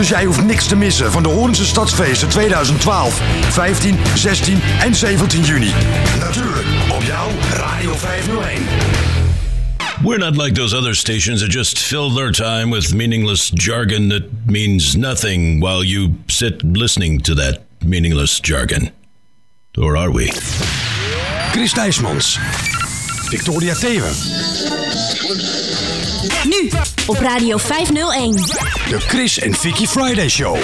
Dus jij hoeft niks te missen van de Horense Stadsfeesten 2012, 15, 16 en 17 juni. Natuurlijk op jouw Radio 501. We're not like those other stations that just fill their time with meaningless jargon that means nothing while you sit listening to that meaningless jargon. Or are we? Chris Nijsmans. Victoria Thewen. Nu op Radio 501. De Chris en Vicky Friday Show.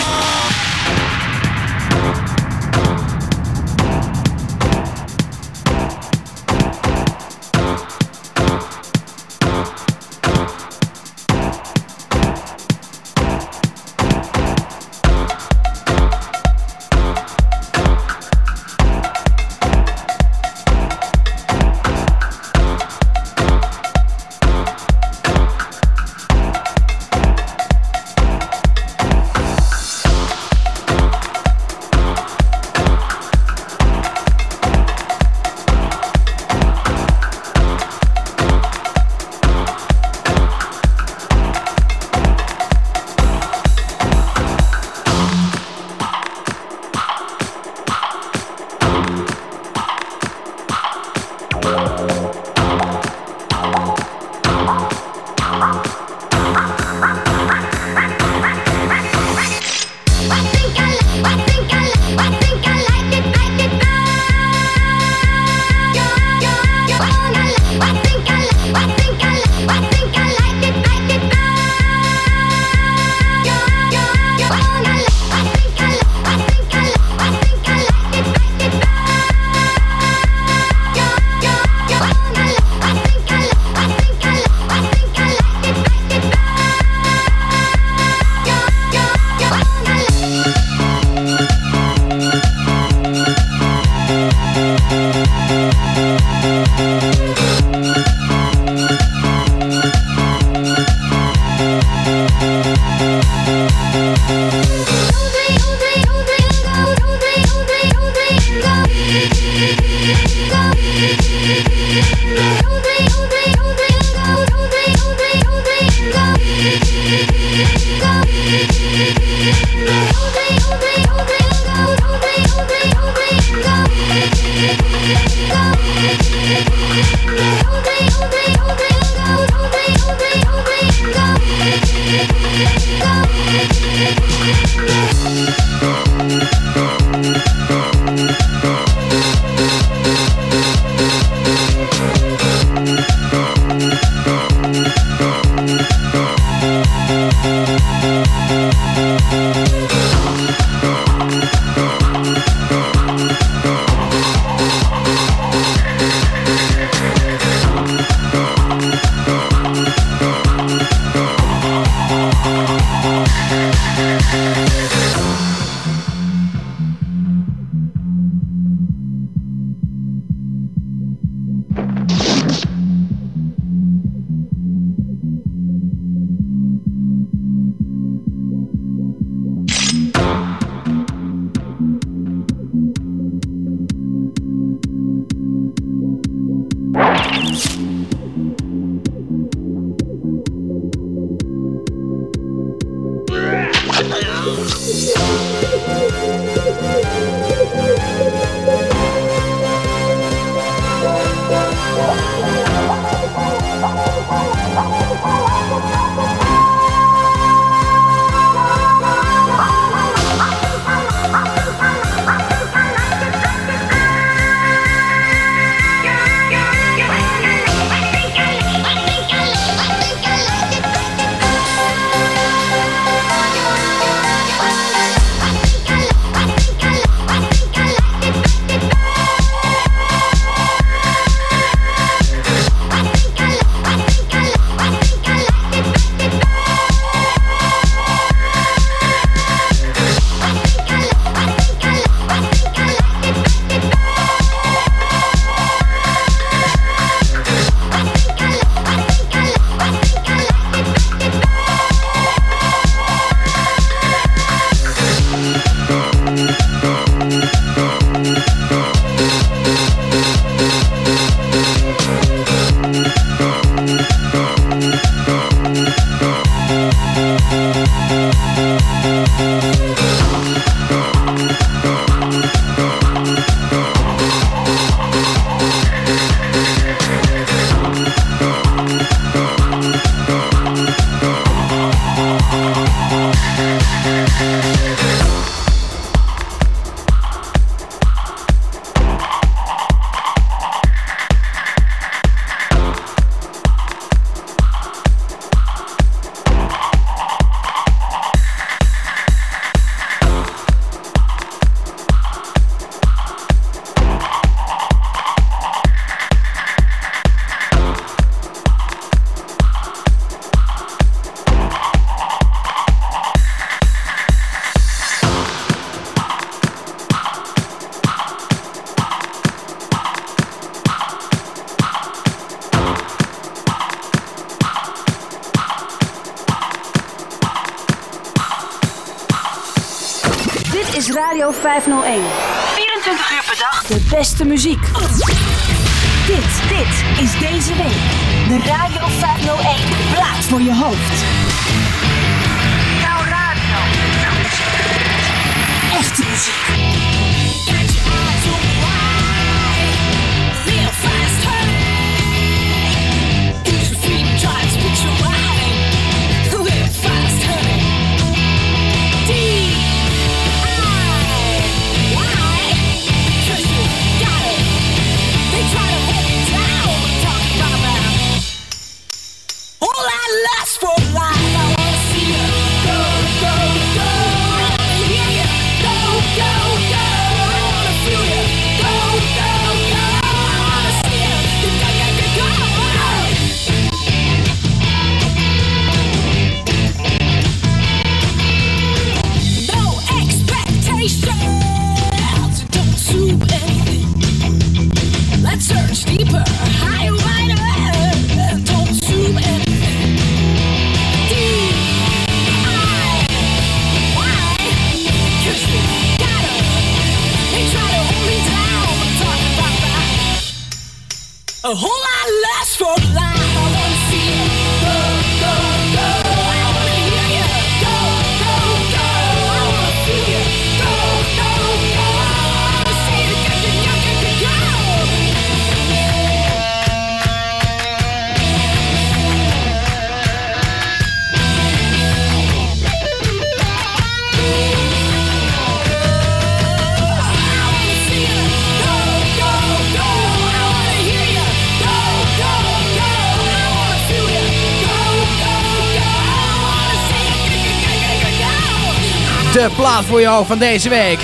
De plaat voor jou van deze week.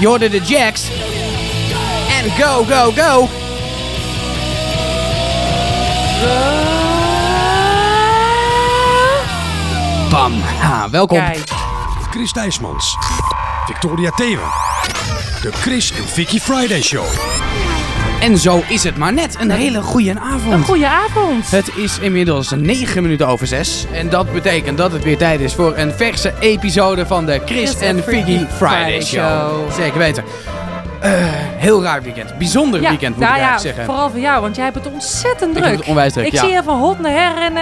Je hoorde de Jacks. En go, go, go. Bam. Ha, welkom. Kijk. Chris Thijsmans. Victoria Thewe. De Chris en Vicky Friday Show. En zo is het maar net. Een hele goede avond. Een goede avond. Het is inmiddels 9 minuten over 6. En dat betekent dat het weer tijd is voor een verse episode van de Chris en Figgy Friday Show. Zeker weten. Eh, heel raar weekend. Bijzonder weekend moet nou ik ja, eigenlijk zeggen. vooral voor jou, want jij hebt het ontzettend Ik druk. heb het onwijs druk, Ik ja. zie je van hond naar her en,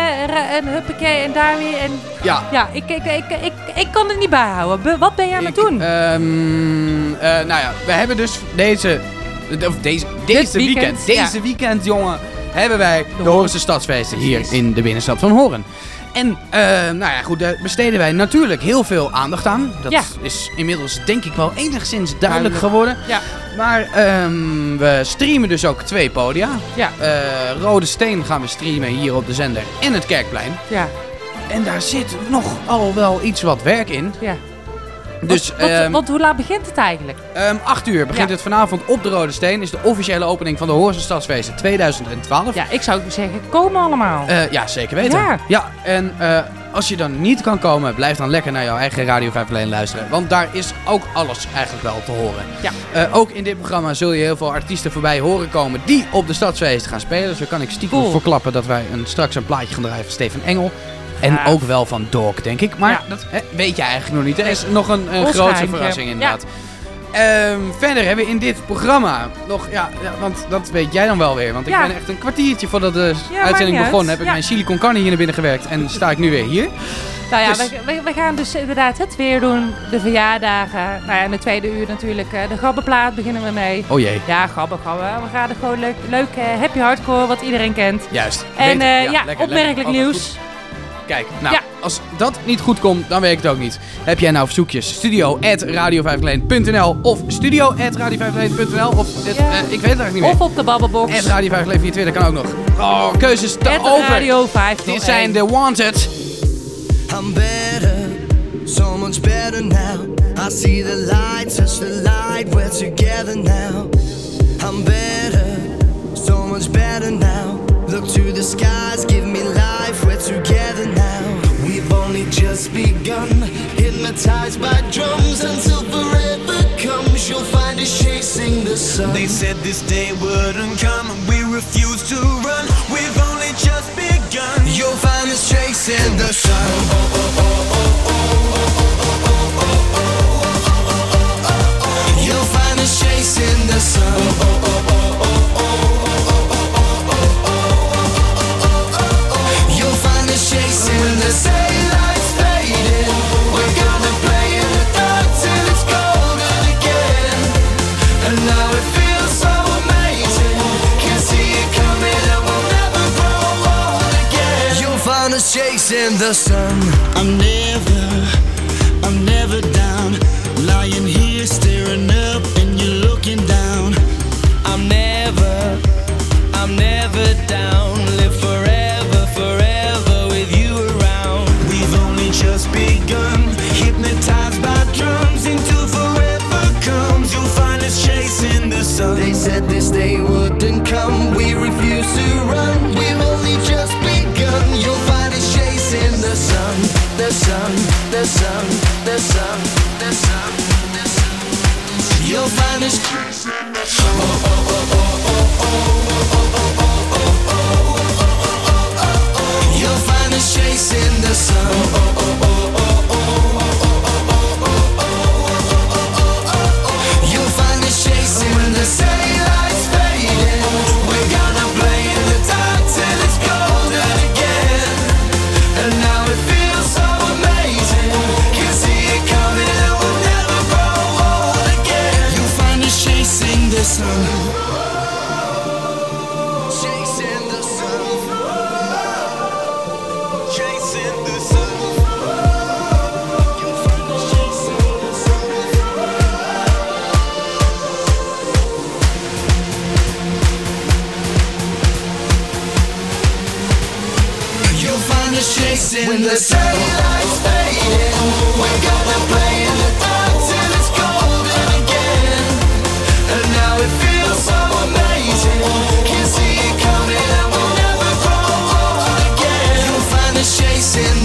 en huppakee en daar weer. En Ja. ja, ik, ik, ik, ik, ik kan het niet bijhouden. Wat ben jij aan het Ik, doen? ehm, eh, nou ja, we hebben dus deze... Of deze, deze weekend, weekend, deze ja. weekend, jongen, hebben wij de Horense Stadsfeesten hier in de binnenstad van Horen. En, eh, nou ja, goed, daar besteden wij natuurlijk heel veel aandacht aan. Dat Ja. is inmiddels denk ik wel enigszins duidelijk Duidelijk. geworden. Ja. Maar ehm, we streamen dus ook twee podia. Ja. Eh, Rode Steen gaan we streamen hier op de zender en het Kerkplein. ja, En daar zit nogal wel iets wat werk in. ja. Dus, wat, wat, ehm, wat- hoe laat begint het eigenlijk? Ehm 8 uur begint Ja. het vanavond op de Rode Steen. Is de officiële opening van de Hoorse Stadsfeesten 2012. Ja, ik zou zeggen, komen allemaal. Eh, ja, zeker weten. Ja. en eh, als je dan niet kan komen, blijf dan lekker naar jouw eigen Radio 5 alleen luisteren. Want daar is ook alles eigenlijk wel te horen. Ja. Eh, ook in dit programma zul je heel veel artiesten voorbij horen komen die op de Stadsfeesten gaan spelen. Zo kan ik stiekem Cool. verklappen dat wij een, straks een plaatje gaan draaien van Steven Engel. En Ja. ook wel van Dog, denk ik. Maar Ja. dat hè, weet je eigenlijk nog niet. Er is nog een, een geheimje. verrassing inderdaad. Ehm, verder hebben we in dit programma nog, ja, ja, want dat weet jij dan wel weer. Want ik Ja. ben echt een kwartiertje voordat de uitzending begon, uit. heb ik mijn silicon carne hier naar binnen gewerkt. En sta ik nu weer hier. Nou ja, Dus- we, gaan dus inderdaad het weer doen. De verjaardagen. Nou ja, in de tweede uur natuurlijk eh, de gabbenplaat beginnen we mee. Oh jee. Ja, gabben, gabben. We gaan er gewoon leuk, leuk eh, happy hardcore, wat iedereen kent. Juist. En eh, ja, opmerkelijk lekker. Nieuws. Kijk, nou, Ja. als dat niet goed komt, dan werkt het ook niet. Heb jij nou verzoekjes? Studio at radio of studio at radio of het, Ja. eh, ik weet het eigenlijk niet meer. Of op de babbelbox. At radio 5 via Twitter kan ook nog. Oh, keuzes te At over. Radio 5. Dit zijn de Wanted. I'm better, so much better now. I see the light, touch the light, we're together now. I'm better, so much better now. Look to the skies, give me life, we're together now. has begun. Hypnotized by drums until forever comes, you'll find us chasing the sun. They said this day wouldn't come, and we refuse to run. We've only just begun. You'll find us chasing the sun. Oh, oh, oh, oh, oh, oh, oh, oh, oh, oh, oh, oh, oh, oh, oh, oh, oh, oh, the sun. I'm never, I'm never down. Lying here staring up and you're looking down. I'm never, I'm never down. Live forever, forever with you around. We've only just begun. Hypnotized by drums until forever comes. You'll find us chasing the sun. They said this day wouldn't come. We refuse to run. The sun, the sun, the sun, the sun, the sun. You'll find us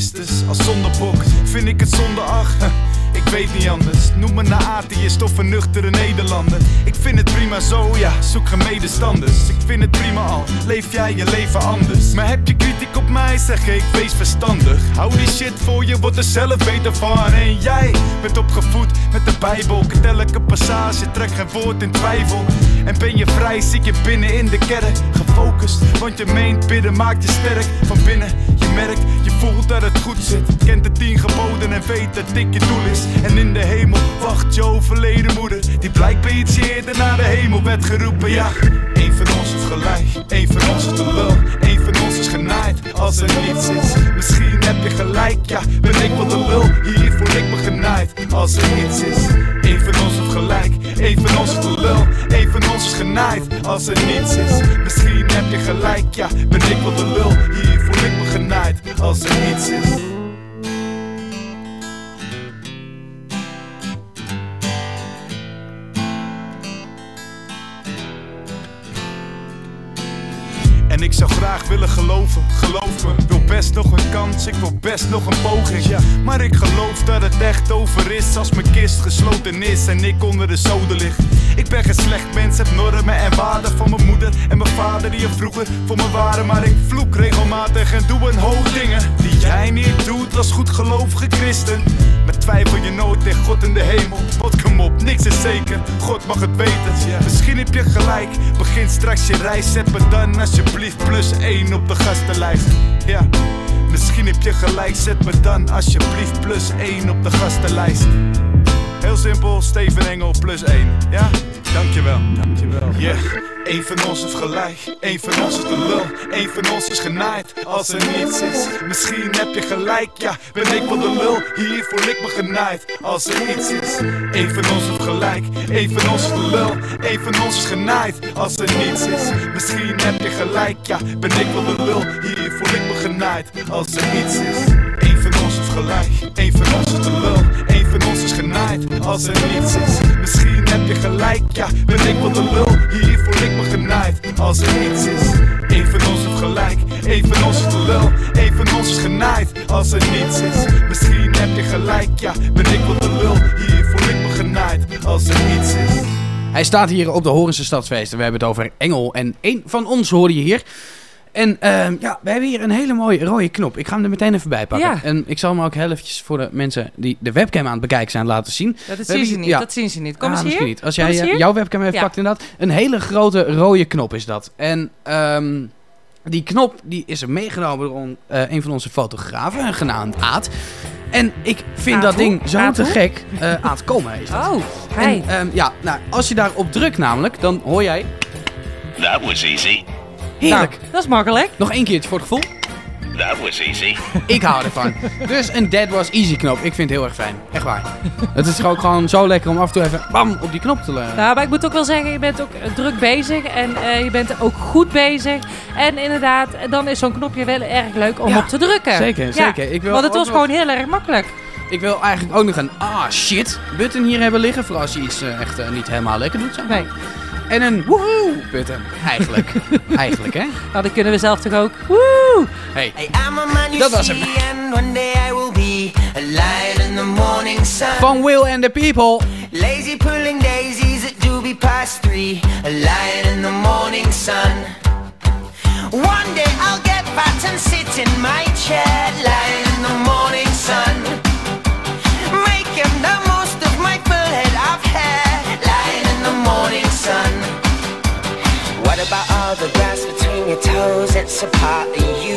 Christus. Als zondebok vind ik het zonde ach. Ik weet niet anders. Noem me een atheïst of een nuchtere Nederlander. Ik vind het prima zo, ja, zoek geen medestanders. Ik vind het prima al, leef jij je leven anders. Maar heb je kritiek op mij, zeg ik, wees verstandig. Hou die shit voor je, wordt er zelf beter van. En jij bent opgevoed met de Bijbel. Kent elke passage, trek geen woord in twijfel. En ben je vrij, zit je binnen in de kerk. Gefocust, want je meent bidden maakt je sterk. Van binnen, merkt, je voelt dat het goed zit. Kent de tien geboden en weet dat dit je doel is. En in de hemel wacht je overleden moeder. Die blijkbaar iets eerder naar de hemel werd geroepen. Ja, één van ons is gelijk, één van ons is de lul. Één van ons is genaaid als er niets is. Misschien heb je gelijk, ja, ben ik wel de lul. Hier voel ik me genaaid als er niets is. Één van ons heeft gelijk, van ons is de lul. Van ons is genaaid als er niets is. Misschien heb je gelijk, ja, ben ik wel de lul. Hier voel ik me genaaid als er niets is. Willen geloven, geloof me. Wil best nog een kans, ik wil best nog een poging. Maar ik geloof dat het echt over is als mijn kist gesloten is en ik onder de zoden lig. Ik ben geen slecht mens, heb normen en waarden van mijn moeder en mijn vader die er vroeger voor me waren. Maar ik vloek regelmatig en doe een hoop dingen die jij niet doet als goed gelovige christen. Met twijfel je nooit tegen God in de hemel. Want kom op, niks is zeker, God mag het weten. Misschien heb je gelijk, begin straks je reis. Zet me dan alsjeblieft plus 1 op de gastenlijst. Ja, misschien heb je gelijk, zet me dan alsjeblieft plus 1 op de gastenlijst. Heel simpel, Steven Engel plus 1. Ja, dankjewel. Dankjewel. Yeah. Eén van ons heeft gelijk, één van ons is de lul. Eén van ons is genaaid als er niets is. Misschien heb je gelijk, ja, ben ik wel de lul. Hier voel ik me genaaid als er iets is. Eén van ons heeft gelijk, één van ons is de lul. Eén van ons is genaaid als er niets is. Misschien heb je gelijk, ja, ben ik wel de lul. Hier voel ik me genaaid als er iets is. Eén van ons heeft gelijk, één van ons is de lul. Genaaid als er niets is. Misschien heb je gelijk, ja, ben ik wel de lul. Hier voel ik me genaaid als er niets is. Eén van ons heeft gelijk, één van ons is lul. Eén van ons is genaaid als er niets is. Misschien heb je gelijk, ja, ben ik wel de lul. Hier voel ik me genaaid als er niets is. Hij staat hier op de Horense Stadsfeesten. We hebben het over Engel. En één van ons hoorde je hier. En ehm, ja, we hebben hier een hele mooie rode knop. Ik ga hem er meteen even bij pakken. Ja. En ik zal hem ook heel eventjes voor de mensen die de webcam aan het bekijken zijn laten zien. Ja, dat zien ze niet, ja. dat zien ze niet. Kom Ah, eens misschien hier. niet. Als Kom jij eh, hier. jouw webcam even Ja. pakt inderdaad. Een hele grote rode knop is dat. En ehm, die knop die is er meegenomen door on- eh, een van onze fotografen, genaamd Aad. En ik vind Aad dat hoe? ding zo Aad te hoe? gek. Eh Aad komen is dat. Oh, En, hi. ehm, ja, nou, als je daarop drukt namelijk, dan hoor jij... That was easy. Heerlijk. Nou, dat is makkelijk. Nog één keertje voor het gevoel. That was easy. Ik hou ervan. Dus een Dead Was Easy knop. Ik vind het heel erg fijn. Echt waar. Het is ook gewoon zo lekker om af en toe even bam op die knop te leggen. Nou, maar ik moet ook wel zeggen, je bent ook druk bezig en eh, je bent ook goed bezig. En inderdaad, dan is zo'n knopje wel erg leuk om Ja, op te drukken. zeker, Ja, zeker. Ik wil Want het was nog- gewoon heel erg makkelijk. Ik wil eigenlijk ook nog een ah shit button hier hebben liggen. Voor als je iets eh, echt eh, niet helemaal lekker doet. Zeg maar. Nee. En een woehoe button. Eigenlijk. eigenlijk hè. Nou, dat kunnen we zelf toch ook. Woe! Hey. I'm a man you Dat was hem. see, and one day I will be a light in the morning sun. Van Will and the People. Lazy pulling daisies at doobie past three, a light in the morning sun. One day I'll get fat and sit in my chair, lying in the morning toes? It's a part of you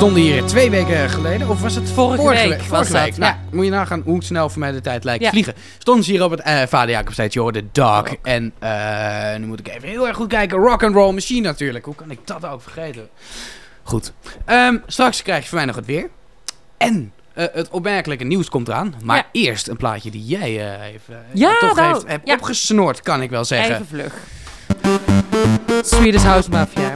stonden hier twee weken geleden, of was het Vorige vorige week vorige dat, week. Nou, moet je nagaan hoe snel voor mij de tijd lijkt Ja. vliegen. Stonden ze hier op het eh Vader Jacobsteed, je hoorde Dog. En eh, nu moet ik even heel erg goed kijken. Rock and Roll Machine natuurlijk. Hoe kan ik dat ook vergeten? Goed. Ehm, straks krijg je van mij nog het weer. En eh, het opmerkelijke nieuws komt eraan. Maar Ja. eerst een plaatje die jij even, Ja, toch nou, heeft, hebt ja. opgesnoord, kan ik wel zeggen. Even vlug. Swedish House Mafia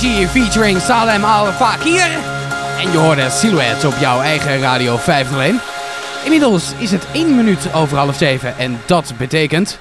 Featuring Salem Al Fakir. En je hoorde Silhouette op jouw eigen Radio 501. Inmiddels is het 1 minuut over half 7 en dat betekent...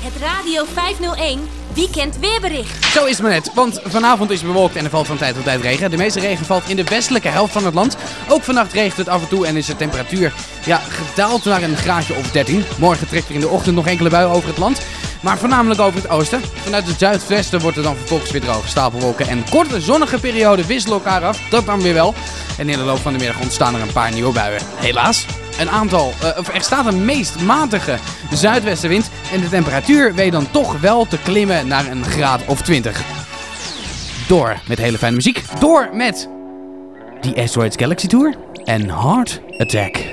Het Radio 501 weekend weerbericht. Zo is het maar net, want vanavond is het bewolkt en er valt van tijd tot tijd regen. De meeste regen valt in de westelijke helft van het land. Ook vannacht regent het af en toe en is de temperatuur ja, gedaald naar een graadje of 13. Morgen trekt er in de ochtend nog enkele buien over het land. Maar voornamelijk over het oosten. Vanuit het zuidwesten wordt er dan vervolgens weer droge stapelwolken. En korte zonnige perioden wisselen elkaar af. Dat dan weer wel. En in de loop van de middag ontstaan er een paar nieuwe buien. Helaas. Een aantal, eh, of er staat een meest matige zuidwestenwind. En de temperatuur weet dan toch wel te klimmen naar een graad of 20. Door met hele fijne muziek. Door met die Asteroids Galaxy Tour en Heart Attack.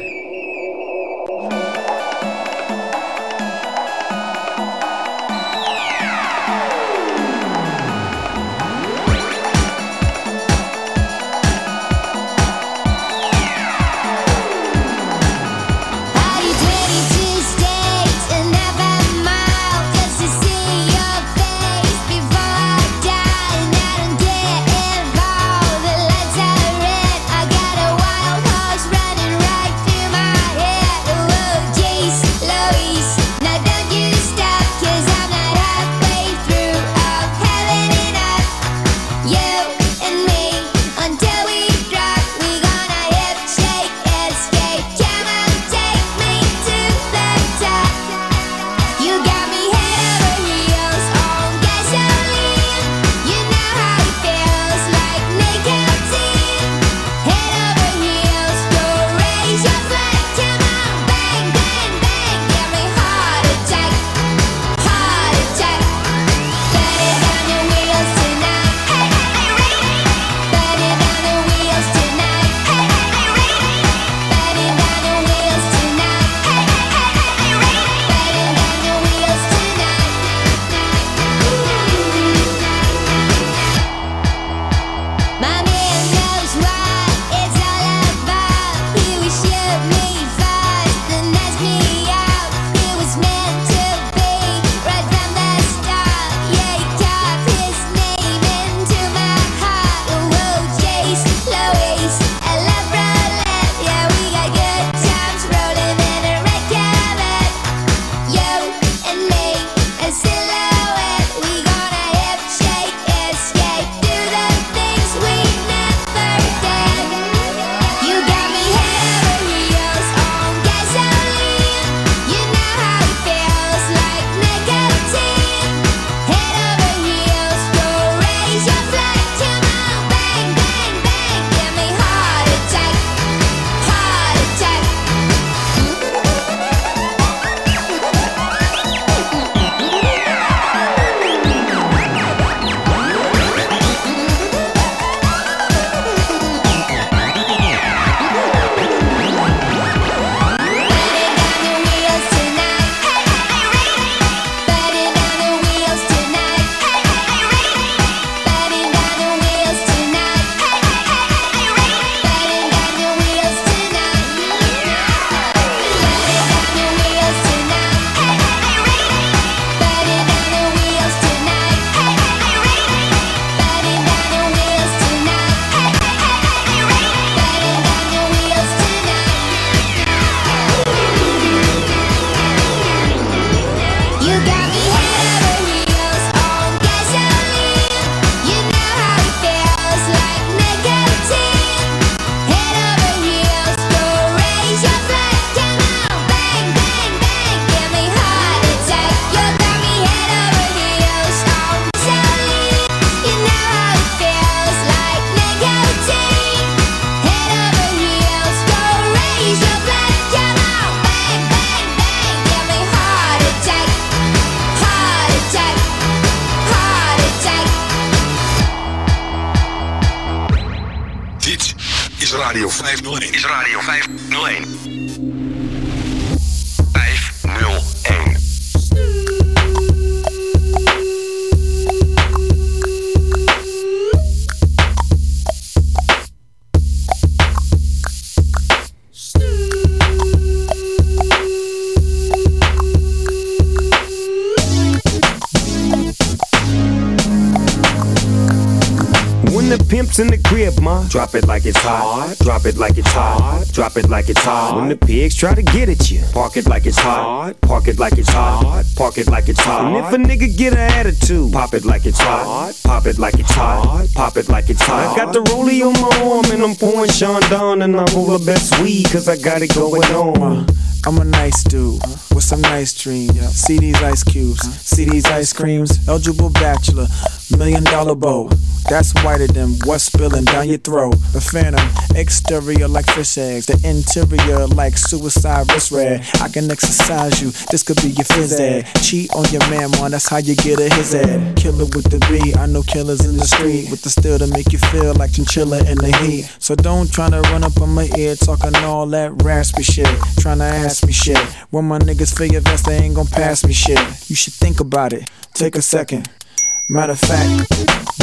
Drop it like it's hot. Drop it like it's hot. Drop it like it's hot. When the pigs try to get at you, park it like it's hot. Park it like it's hot. Park it like it's hot. And if a nigga get an attitude, pop it like it's hot. Pop it like it's hot. Pop it like it's hot. I got the rollie on my arm and I'm pouring Sean Don and I roll the best weed cause I got it going on. Uh, I'm a nice dude uh, with some nice dreams. See these ice cubes, see these ice creams. Eligible bachelor, million dollar bow. That's whiter than what's spilling down your throat. The phantom, exterior like fish eggs, the interior like suicide wrist red. I can exercise you, this could be your phys ed. Cheat on your man, man, that's how you get a his head. Killer with the B, I know killers in the street with the steel to make you feel like chinchilla in the heat. So don't try to run up on my ear talking all that raspy shit. Tryna ask me shit. When my niggas your vest, they ain't gon' pass me shit. You should think about it. Take a second. Matter of fact,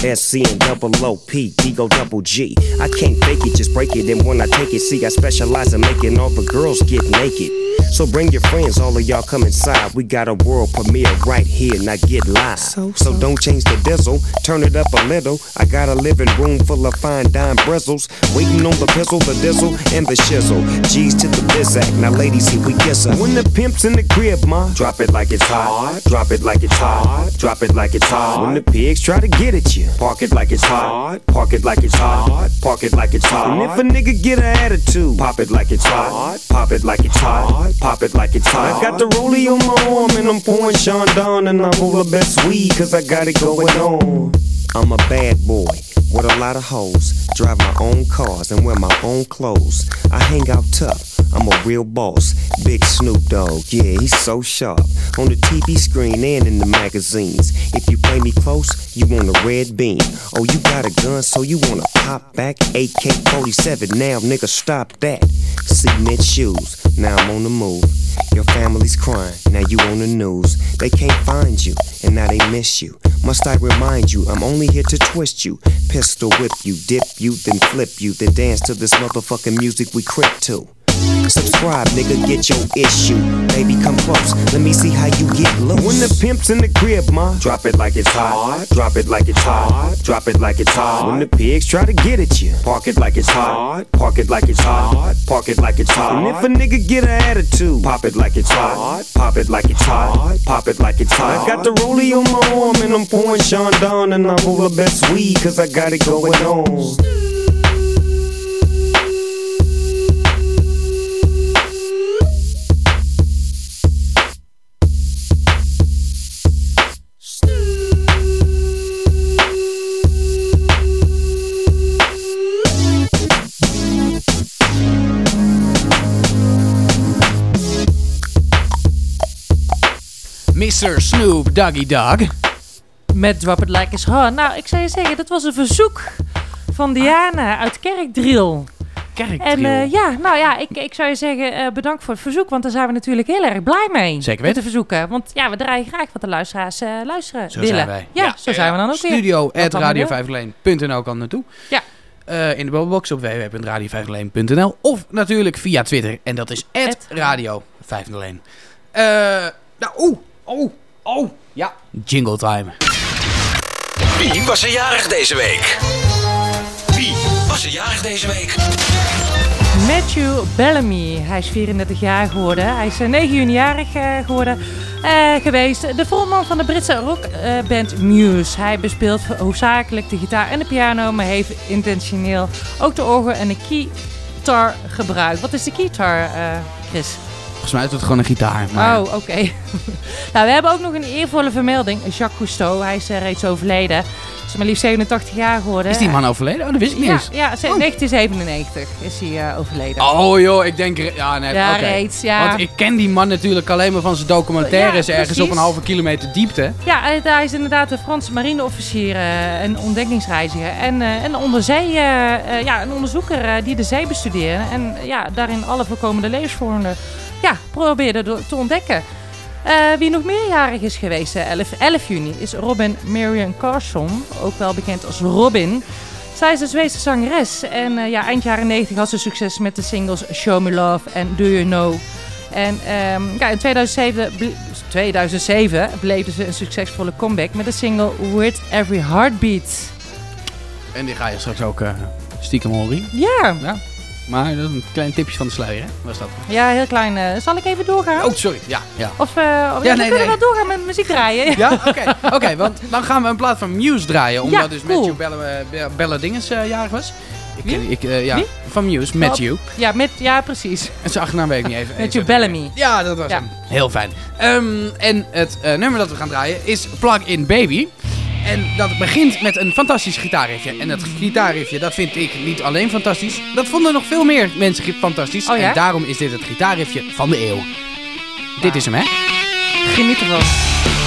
SC and double O P, Ego double G. I can't fake it, just break it. And when I take it, see, I specialize in making all the girls get naked. So bring your friends, all of y'all come inside. We got a world premiere right here, now get live. So, so don't change the diesel, turn it up a little. I got a living room full of fine dime bristles. Waiting on the pistol, the diesel, and the shizzle. G's to the bizac, now ladies, here we kiss her. When the pimp's in the crib, ma, drop it like it's hot. Drop it like it's hot. Drop it like it's hot. When the pigs try to get at you, park it like it's hot. Park it like it's hot. Park it like it's hot. And if a nigga get an attitude, pop it like it's hot. Pop it like it's hot. Pop it like it's hot. I got the rollie on my arm and I'm pouring Sean Don and I roll the best weed cause I got it going on. I'm a bad boy with a lot of hoes. Drive my own cars and wear my own clothes. I hang out tough. I'm a real boss. Big Snoop Dogg, yeah, he's so sharp. On the TV screen and in the magazines. If you play me close, you want a red beam. Oh, you got a gun, so you wanna pop back? AK 47, now nigga, stop that. Cement shoes, now I'm on the move. Your family's crying, now you on the news. They can't find you, and now they miss you. Must I remind you, I'm only here to twist you. Pistol whip you, dip you, then flip you, then dance to this motherfucking music we crip to. Subscribe, nigga, get your issue. Baby, come close, let me see how you get loose. When the pimp's in the crib, ma, drop it like it's hot. Drop it like it's hot. Drop it like it's hot. When the pigs try to get at you, park it like it's hot. Park it like it's hot. Park it like it's hot. And if a nigga get an attitude, pop it like it's hot. Pop it like it's hot. Pop it like it's hot. I got the rollie on my arm and I'm pouring Sean Don and I roll the best weed cause I got it going on. Mr. Snoop Doggy Dog. Met Drop It Like It's Hot. Nou, ik zou je zeggen, dat was een verzoek van Diana uit Kerkdriel. Kerkdriel. En eh, ja, nou ja, ik, ik zou je zeggen, eh, bedankt voor het verzoek, want daar zijn we natuurlijk heel erg blij mee. Zeker Met de weten. verzoeken, want ja, we draaien graag wat de luisteraars eh, luisteren Zo willen. zijn wij. Ja, zo zijn we dan ook weer. Studio weer? radio501.nl kan naartoe. Ja. In de bovenbox op www.radio501.nl of natuurlijk via Twitter en dat is at radio501. Eh nou, oeh, oh, oh, ja, jingle time. Wie was er jarig deze week? Wie was er jarig deze week? Matthew Bellamy. Hij is 34 jaar geworden. Hij is eh, 9 juni jarig eh, geworden eh, geweest. De frontman van de Britse rockband Muse. Hij bespeelt hoofdzakelijk de gitaar en de piano, maar heeft intentioneel ook de orgel en de keytar gebruikt. Wat is de keytar, eh, Chris? Volgens mij is het gewoon een gitaar. Maar... Oh, oké. nou, we hebben ook nog een eervolle vermelding. Jacques Cousteau, hij is eh, reeds overleden. Hij is maar liefst 87 jaar geworden. Is die man overleden? Oh, dat wist ik niet Ja, eens. ja ze- 1997 is hij eh, overleden. Oh joh, ik denk... Ja, nee, Ja, reeds, ja. Want ik ken die man natuurlijk alleen maar van zijn documentaires Ja, ergens op een halve kilometer diepte. Ja, hij- is inderdaad een Franse marineofficier eh, en ontdekkingsreiziger. En eh, een onderzee, eh, eh, ja, een onderzoeker eh, die de zee bestudeerde. En eh, ja, daarin alle voorkomende levensvormen ja, probeerde te ontdekken. Eh, wie nog meerjarig is geweest, eh, 11, 11 juni, is Robin Marion Carson. Ook wel bekend als Robin. Zij is een Zweedse zangeres. En eh, ja, eind jaren 90 had ze succes met de singles Show Me Love en Do You Know. En ehm, ja, in 2007, ble- 2007 beleefde ze een succesvolle comeback met de single With Every Heartbeat. En die ga je straks ook eh, stiekem horen. Ja. ja. Maar dat is een klein tipje van de sluier, hè? Was dat? Ja, heel klein. eh, zal ik even doorgaan? Oh, sorry. Ja, ja. Of, of ja, nee, we kunnen nee. wel doorgaan met muziek draaien. Ja, oké. Oké, want dan gaan we een plaat van Muse draaien. Omdat Ja, dus cool. Matthew Bella, eh, Be- Bella Dinges jarig was. Ik, ik, ja, Wie? Van Muse, Matthew. Ja, met, ja precies. En zijn achternaam weet ik niet even. Matthew Bellamy. Ja, dat was Ja. hem. Heel fijn. Ehm, en het nummer dat we gaan draaien is Plug In Baby. En dat begint met een fantastisch gitaarriffje. En dat gitaarriffje, dat vind ik niet alleen fantastisch. Dat vonden nog veel meer mensen fantastisch. Oh ja? En daarom is dit het gitaarriffje van de eeuw. Dit is hem, hè? Geniet ervan.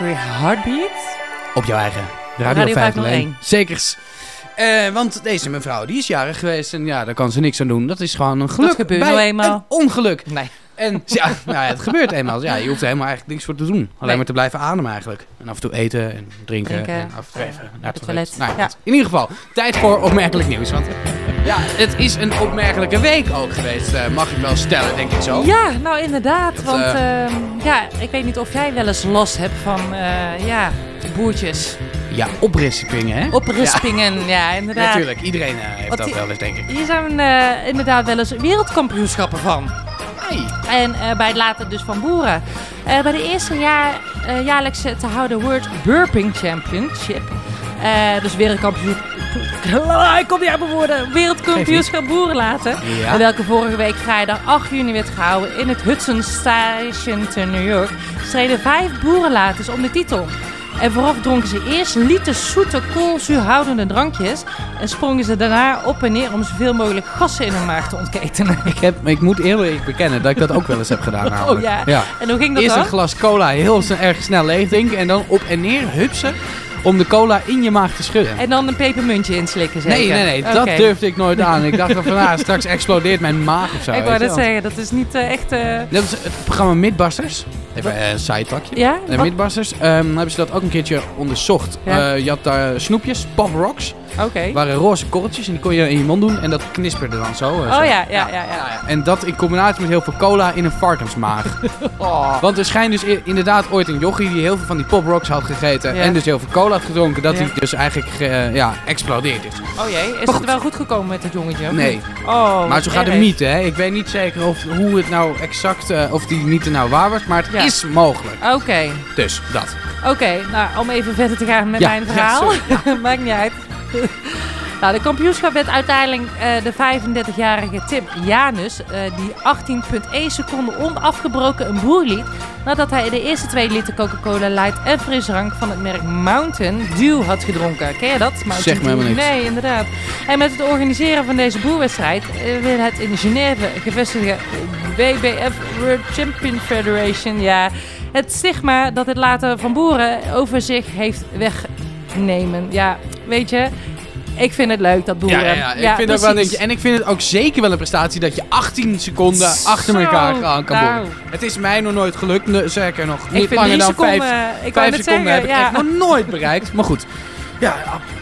Every Heartbeat. Op jouw eigen Radio, Radio 501. 501. Zekers. Eh, want deze mevrouw, die is jarig geweest en ja, daar kan ze niks aan doen. Dat is gewoon een geluk gebeurt bij nou eenmaal. een ongeluk. Nee. En ja, nou ja, het gebeurt eenmaal. Ja, je hoeft er helemaal eigenlijk niks voor te doen. Alleen Nee. maar te blijven ademen eigenlijk. En af en toe eten en drinken, Drinken, en af en toe even naar naar het toilet. toilet. Nou, Ja. In ieder geval, tijd voor opmerkelijk nieuws. Want ja, het is een opmerkelijke week ook geweest, eh, mag ik wel stellen, denk ik zo. Ja, nou inderdaad. Dat, want eh, ehm, ja, ik weet niet of jij wel eens last hebt van eh, ja, boertjes. Ja, oprispingen, hè? Oprispingen, ja, inderdaad. Natuurlijk, iedereen heeft Want dat wel eens, denk ik. Hier zijn inderdaad wel eens wereldkampioenschappen van. En bij het later dus van boeren. Bij de eerste jaar, eh, jaarlijks te houden World Burping Championship. Eh, dus wereldkampioen... Ik kom niet uit mijn woorden. Wereldkampioenschap boeren laten. Ja. En welke vorige week vrijdag 8 juni werd gehouden in het Hudson Station te New York. Streden vijf boerenlaters om de titel. En vooraf dronken ze eerst liter zoete koolzuurhoudende drankjes. En sprongen ze daarna op en neer om zoveel mogelijk gassen in hun maag te ontketenen. Ik, heb, ik moet eerlijk bekennen dat ik dat ook wel eens heb gedaan. namelijk. Oh ja. En hoe ging dat Eerst dan? een glas cola heel erg snel leeg drinken en dan op en neer hupsen om de cola in je maag te schudden. En dan een pepermuntje inslikken zeker? Nee, nee, nee, dat durfde ik nooit aan. Ik dacht van, ah, straks explodeert mijn maag of zo. Ik wou dat zeggen, dat is niet eh, echt... eh, Dat is het programma Midbusters. Even eh, een sidetakje. Ja? Midbusters ehm, hebben ze dat ook een keertje onderzocht. Ja. Je had daar snoepjes, Pop Rocks. Oké. waren roze korreltjes en die kon je in je mond doen en dat knisperde dan zo. eh, Oh zo. ja, ja, ja, ja. En dat in combinatie met heel veel cola in een varkensmaag. Oh. Want er schijnt dus inderdaad ooit een jochie die heel veel van die Pop Rocks had gegeten Ja. en dus heel veel cola had gedronken, dat Ja. hij dus eigenlijk eh, ja, explodeerd is. Oh jee, is het wel goed gekomen met dat jongetje? Nee. niet? Oh, maar zo gaat de mythe, hè. Ik weet niet zeker of, hoe het nou exact, eh, of die mythe nou waar was, maar het Ja. is mogelijk. Oké. Dus, dat. Oké, nou om even verder te gaan met Ja, mijn ja, verhaal. Maakt niet uit. nou, de kampioenschap werd uiteindelijk eh, de 35-jarige Tim Janus, eh, die 18,1 seconden onafgebroken een boer liet. Nadat hij de eerste twee liter Coca-Cola Light en frisdrank van het merk Mountain Dew had gedronken. Ken je dat? Mountain Zeg Dew? niks. Nee, inderdaad. En met het organiseren van deze boerwedstrijd eh, wil het in Genève gevestigde WBF World Champion Federation ja, het stigma dat het laten van boeren over zich heeft wegnemen. Ja, weet je, ik vind het leuk dat boeren... Ja, ja, ja. Ik vind ook wel. En ik vind het ook zeker wel een prestatie dat je 18 seconden achter Zo, elkaar aan kan nou. boren. Het is mij nog nooit gelukt. Zeker nog niet langer dan seconden, 5 eh, ik wou vijf net seconden zeggen, heb ik echt nog nooit bereikt. Maar goed. Ja,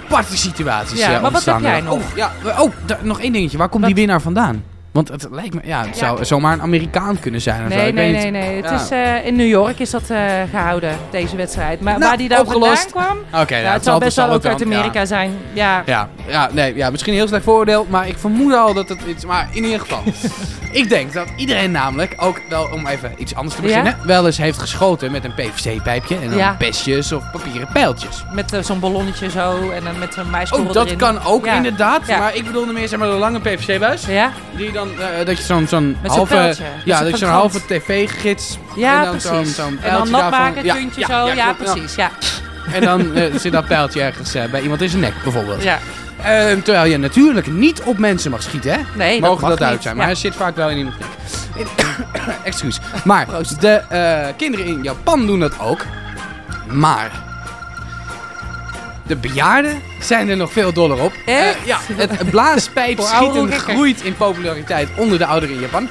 aparte situaties Ja, eh, maar wat heb jij nog? Oh, ja, oh nog één dingetje. Waar komt die winnaar vandaan? Want het lijkt me, ja, het zou zomaar een Amerikaan kunnen zijn. of zo. Nee, Ik nee, weet nee, nee. Het Ja. is, eh, in New York is dat eh, gehouden, deze wedstrijd. Maar Nou, waar die daar opgelost. vandaan kwam... Oké, nou, het zal best wel ook uit Amerika zijn. Ja. Ja, ja, nee, ja, misschien een heel slecht vooroordeel, maar ik vermoed al dat het iets... Maar in ieder geval, ik denk dat iedereen namelijk, ook wel om even iets anders te Ja? beginnen, wel eens heeft geschoten met een PVC-pijpje en dan Ja. besjes of papieren pijltjes. Met eh, zo'n ballonnetje zo en dan met zo'n maiskorrel Oh, dat erin. kan ook inderdaad, maar ik bedoelde meer zeg maar de lange PVC-buis. Ja? Die dan, eh, dat je zo'n zo'n halve, pijltje. Ja, dat je zo'n halve tv-gids Ja, en dan zo'n precies. zo'n en dan nat maken, Ja, puntje ja, zo. Ja, precies. Ja. En dan eh, zit dat pijltje ergens eh, bij iemand in zijn nek bijvoorbeeld. Ja. Ehm, terwijl je natuurlijk niet op mensen mag schieten, hè? Nee, Mogen mag dat duidelijk niet, zijn. Maar hij zit vaak wel in iemands nek. Excuus. Maar de kinderen in Japan doen dat ook. Maar de bejaarden zijn er nog veel doller op. Echt? Eh, ja, het blaaspijp Voor oude schieten rekken. groeit in populariteit onder de ouderen in Japan.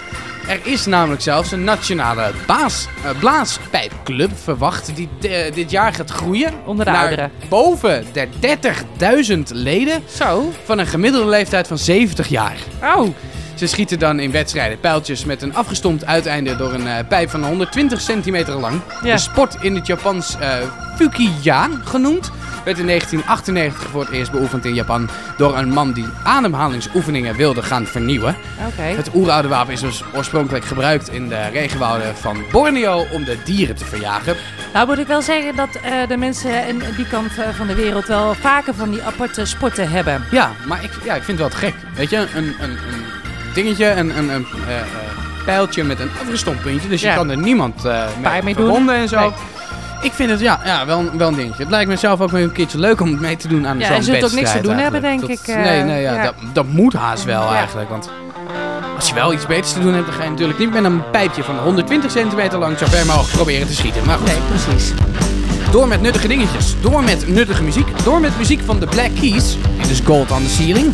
Er is namelijk zelfs een nationale baas, eh, blaaspijpclub verwacht die eh, dit jaar gaat groeien. Onder de naar ouderen. boven de 30.000 leden. Zo. Van een gemiddelde leeftijd van 70 jaar. Oh. Ze schieten dan in wedstrijden pijltjes met een afgestompt uiteinde door een eh, pijp van 120 centimeter lang. Ja. De sport in het Japans eh Fukiya genoemd. Werd in 1998 voor het eerst beoefend in Japan door een man die ademhalingsoefeningen wilde gaan vernieuwen. Het oeroude wapen is dus oorspronkelijk gebruikt in de regenwouden van Borneo om de dieren te verjagen. Nou moet ik wel zeggen dat eh, de mensen in die kant van de wereld wel vaker van die aparte sporten hebben. Ja, maar ik, ja, ik vind het wel gek. Weet je, een, een, een dingetje, een, een, een eh, eh, pijltje met een afgestompt puntje. Dus je Ja. kan er niemand eh mee, en zo. Nee. Ik vind het ja, ja, wel, een- wel een dingetje. Het lijkt me zelf ook een keertje leuk om mee te doen aan Ja, zo'n en ze het ook niks te wedstrijd doen hebben, denk Dat- ik, nee, nee, ja, ja. Dat, dat moet haast wel Ja. eigenlijk. Want als je wel iets beters te doen hebt, dan ga je natuurlijk niet met een pijpje van 120 centimeter lang zo ver mogelijk proberen te schieten. Maar goed. Nee, precies. Door met nuttige dingetjes. Door met nuttige muziek. Door met muziek van de Black Keys. Dit is Gold on the Ceiling.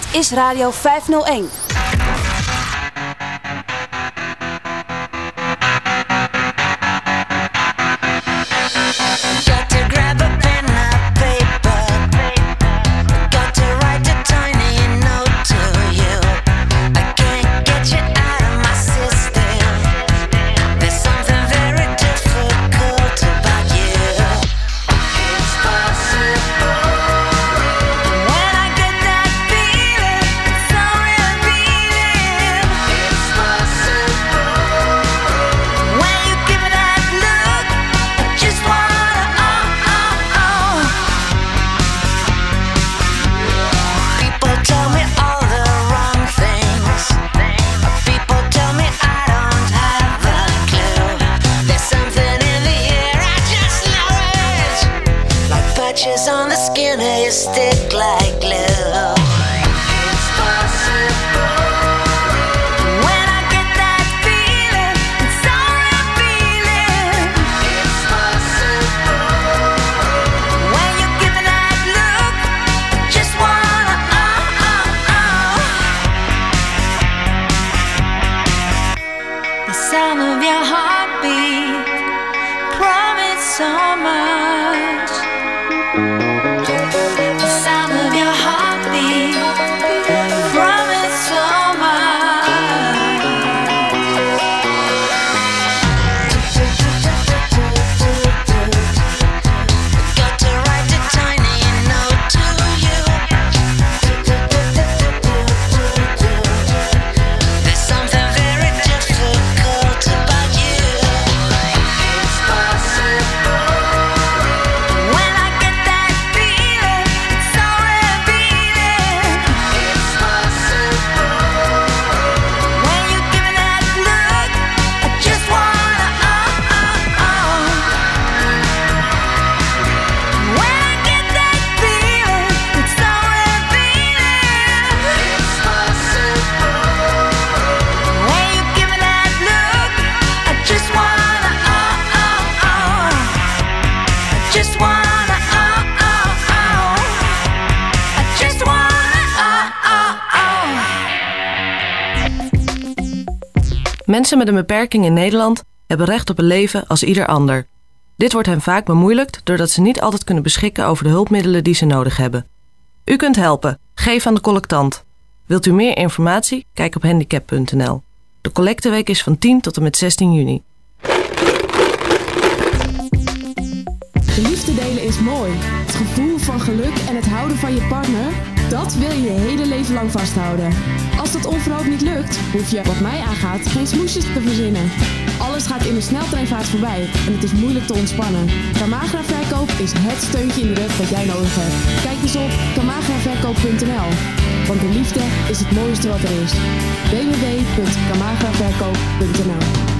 Dit is Radio 501. Mensen met een beperking in Nederland hebben recht op een leven als ieder ander. Dit wordt hen vaak bemoeilijkt doordat ze niet altijd kunnen beschikken over de hulpmiddelen die ze nodig hebben. U kunt helpen. Geef aan de collectant. Wilt u meer informatie? Kijk op handicap.nl. De collecteweek is van 10 tot en met 16 juni. De liefde delen is mooi. Het gevoel van geluk en het houden van je partner, dat wil je je hele leven lang vasthouden. Als dat onverhoopt niet lukt, hoef je, wat mij aangaat, geen smoesjes te verzinnen. Alles gaat in een sneltreinvaart voorbij en het is moeilijk te ontspannen. Camagra Verkoop is het steuntje in de rug dat jij nodig hebt. Kijk eens op camagraverkoop.nl, want de liefde is het mooiste wat er is. www.camagraverkoop.nl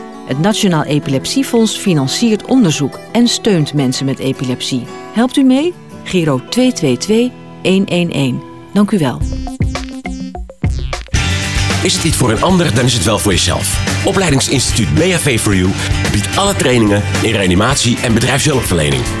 Het Nationaal Epilepsiefonds financiert onderzoek en steunt mensen met epilepsie. Helpt u mee? Giro 222 111. Dank u wel. Is het iets voor een ander, dan is het wel voor jezelf. Opleidingsinstituut BHV for You biedt alle trainingen in reanimatie en bedrijfshulpverlening.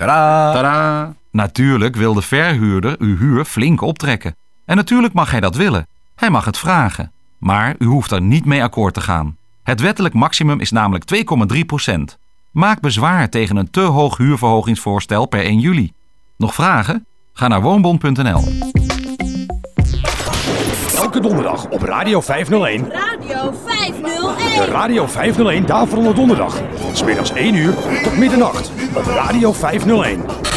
Tadaa! Tadaa! Natuurlijk wil de verhuurder uw huur flink optrekken. En natuurlijk mag hij dat willen. Hij mag het vragen. Maar u hoeft er niet mee akkoord te gaan. Het wettelijk maximum is namelijk 2,3% Maak bezwaar tegen een te hoog huurverhogingsvoorstel per 1 juli. Nog vragen? Ga naar woonbond.nl. Elke donderdag op Radio 501. Radio 501. De Radio 501 Daverende Donderdag. Van 's middags 1 uur tot middernacht. Op Radio 501.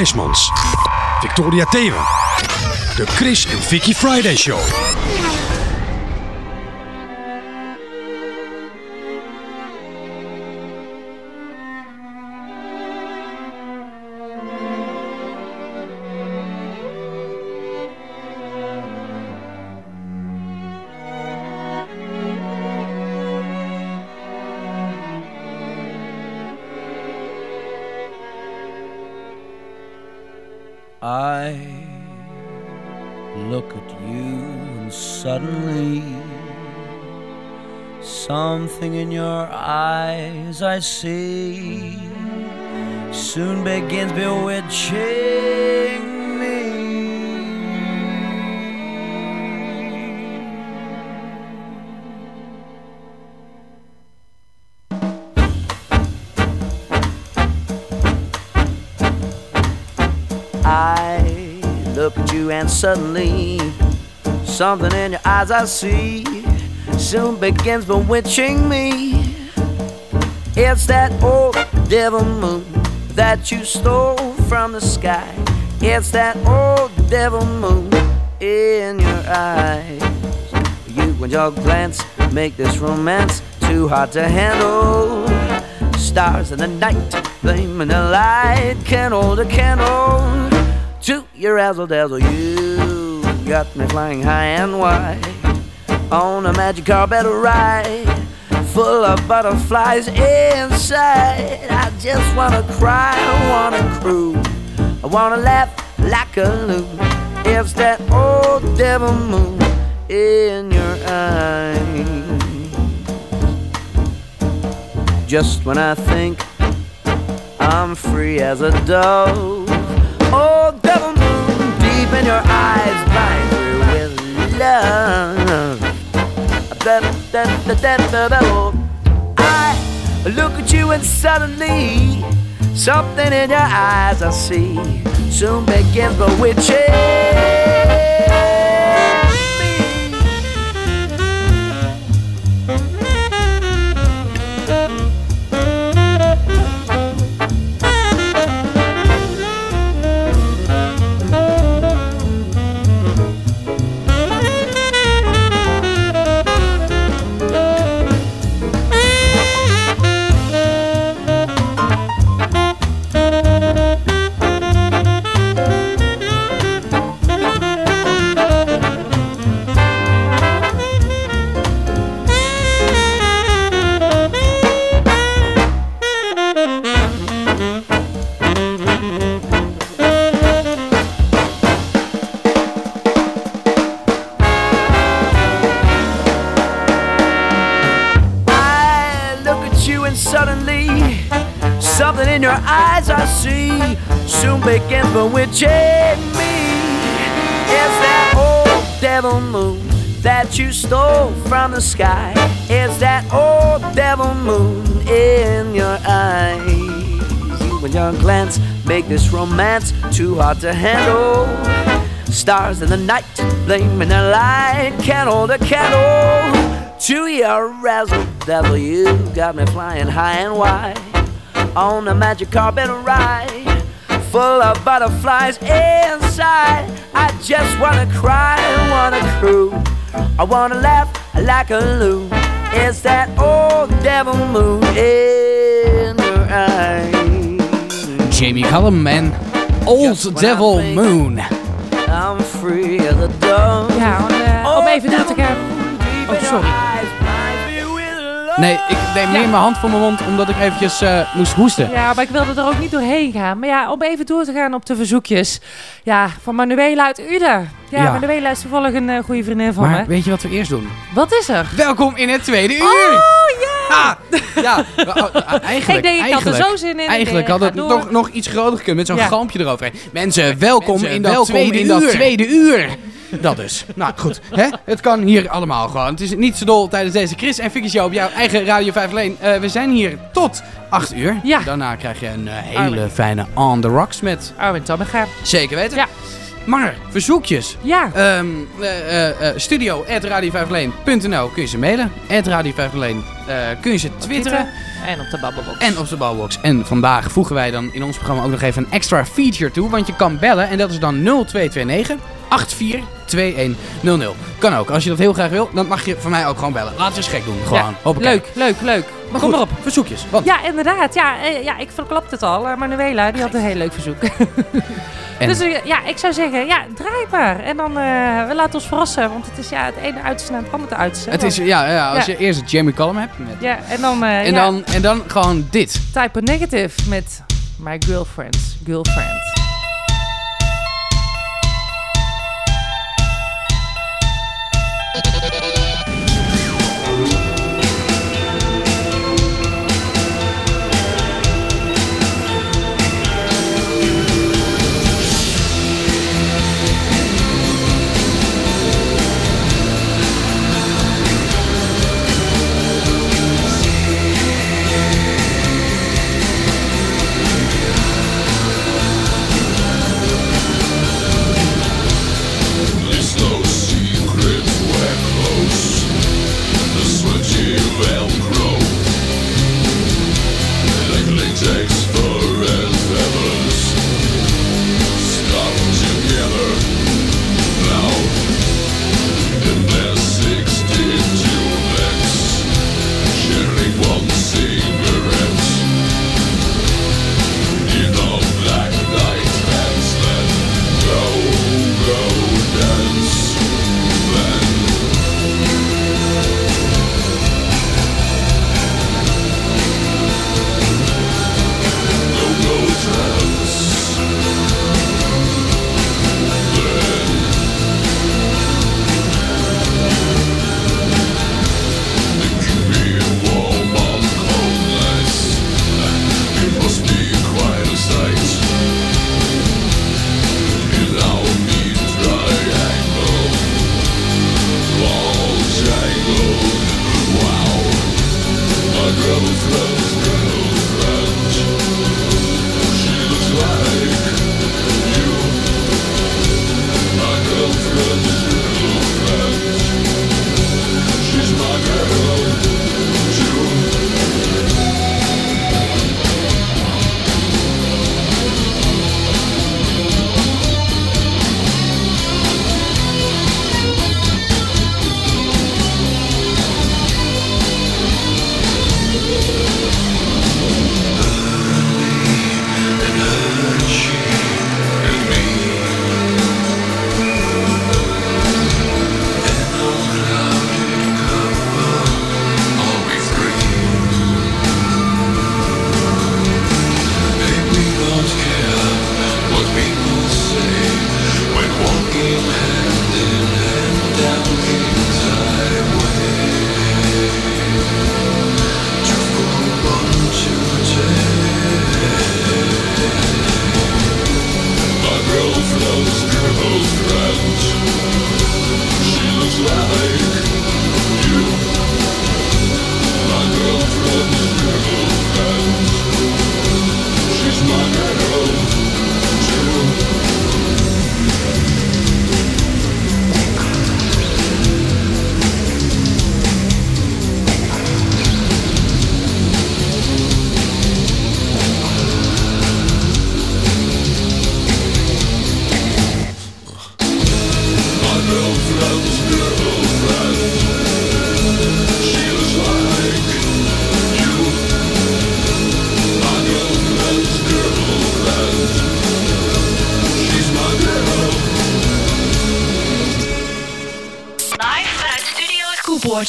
Thijsmans. Victoria Thewe. De Chris en Vicky Friday Show. Something in your eyes I see soon begins bewitching me. I look at you and suddenly something in your eyes I see soon begins bewitching me. It's that old devil moon that you stole from the sky. It's that old devil moon in your eyes. You and your glance make this romance too hard to handle. Stars in the night, flame in the light, can't hold candle to your razzle dazzle. You got me flying high and wide on a magic carpet ride, full of butterflies inside. I just wanna cry, I wanna cruise, I wanna laugh like a loon. It's that old devil moon in your eyes. Just when I think I'm free as a dove, oh devil moon deep in your eyes, blind with love. I look at you and suddenly something in your eyes I see soon begins bewitching. Sky. It's that old devil moon in your eyes. You and your glance make this romance too hard to handle. Stars in the night, flame in the light, can't hold a candle to your razzle devil. You got me flying high and wide on a magic carpet ride, full of butterflies inside. I just wanna cry, I wanna cruise, I wanna laugh like a loon. It's that old devil moon in your eyes. Jamie Cullum en Old Devil Moon. I'm free as a dove. Ja, om, om even door te gaan. Oh, sorry. Nee, ik neem meer mijn hand voor mijn mond omdat ik eventjes eh, moest hoesten. Ja, maar ik wilde er ook niet doorheen gaan. Maar ja, om even door te gaan op de verzoekjes. Ja, van Manuela uit Uden. Ja, Ja. Manuela is toevallig een eh, goede vriendin van Maar me. weet je wat we eerst doen? Wat is er? Welkom in het tweede uur! Oh, ja! Ja, oh, ah, eigenlijk, Ik denk, ik had er eigenlijk- zo zin in. Eigenlijk had het nog, nog iets groter kunnen met zo'n Ja. galmpje eroverheen. Mensen, welkom, Mensen, in, dat welkom tweede in uur. dat tweede uur. Dat dus. Nou goed, hè? het kan hier allemaal gewoon. Het is niet zo dol tijdens deze Chris en Vicky show op jouw eigen Radio 5 alleen. Eh, we zijn hier tot 8 uur. Ja. Daarna krijg je een eh, hele Armin. fijne On The Rocks met... Armin Tammega. Zeker weten. Ja. Maar verzoekjes. Ja. Studio at radio501.nl kun je ze mailen. At radio501 eh, kun je ze twitteren. En op de babbelbox. En op de Bouwbox. En vandaag voegen wij dan in ons programma ook nog even een extra feature toe. Want je kan bellen en dat is dan 0229 842100. Kan ook. Als je dat heel graag wil, dan mag je van mij ook gewoon bellen. Laten we eens gek doen. Gewoon. Ja, leuk, leuk, leuk. Maar Kom maar op. verzoekjes. Want Ja, inderdaad. Ja, eh, ja ik verklapte het al. eh, Manuela, die had een heel leuk verzoek. En? Dus eh, ja, ik zou zeggen, ja, draai maar. En dan, we laten ons verrassen. Want het is ja, het ene uiterste naar het andere uiterste. het is, ja, ja, als je eerst het Jamie Cullum hebt. Met, Ja, en dan... en, ja, dan, en dan gewoon dit. Type negative met My Girlfriend's Girlfriend.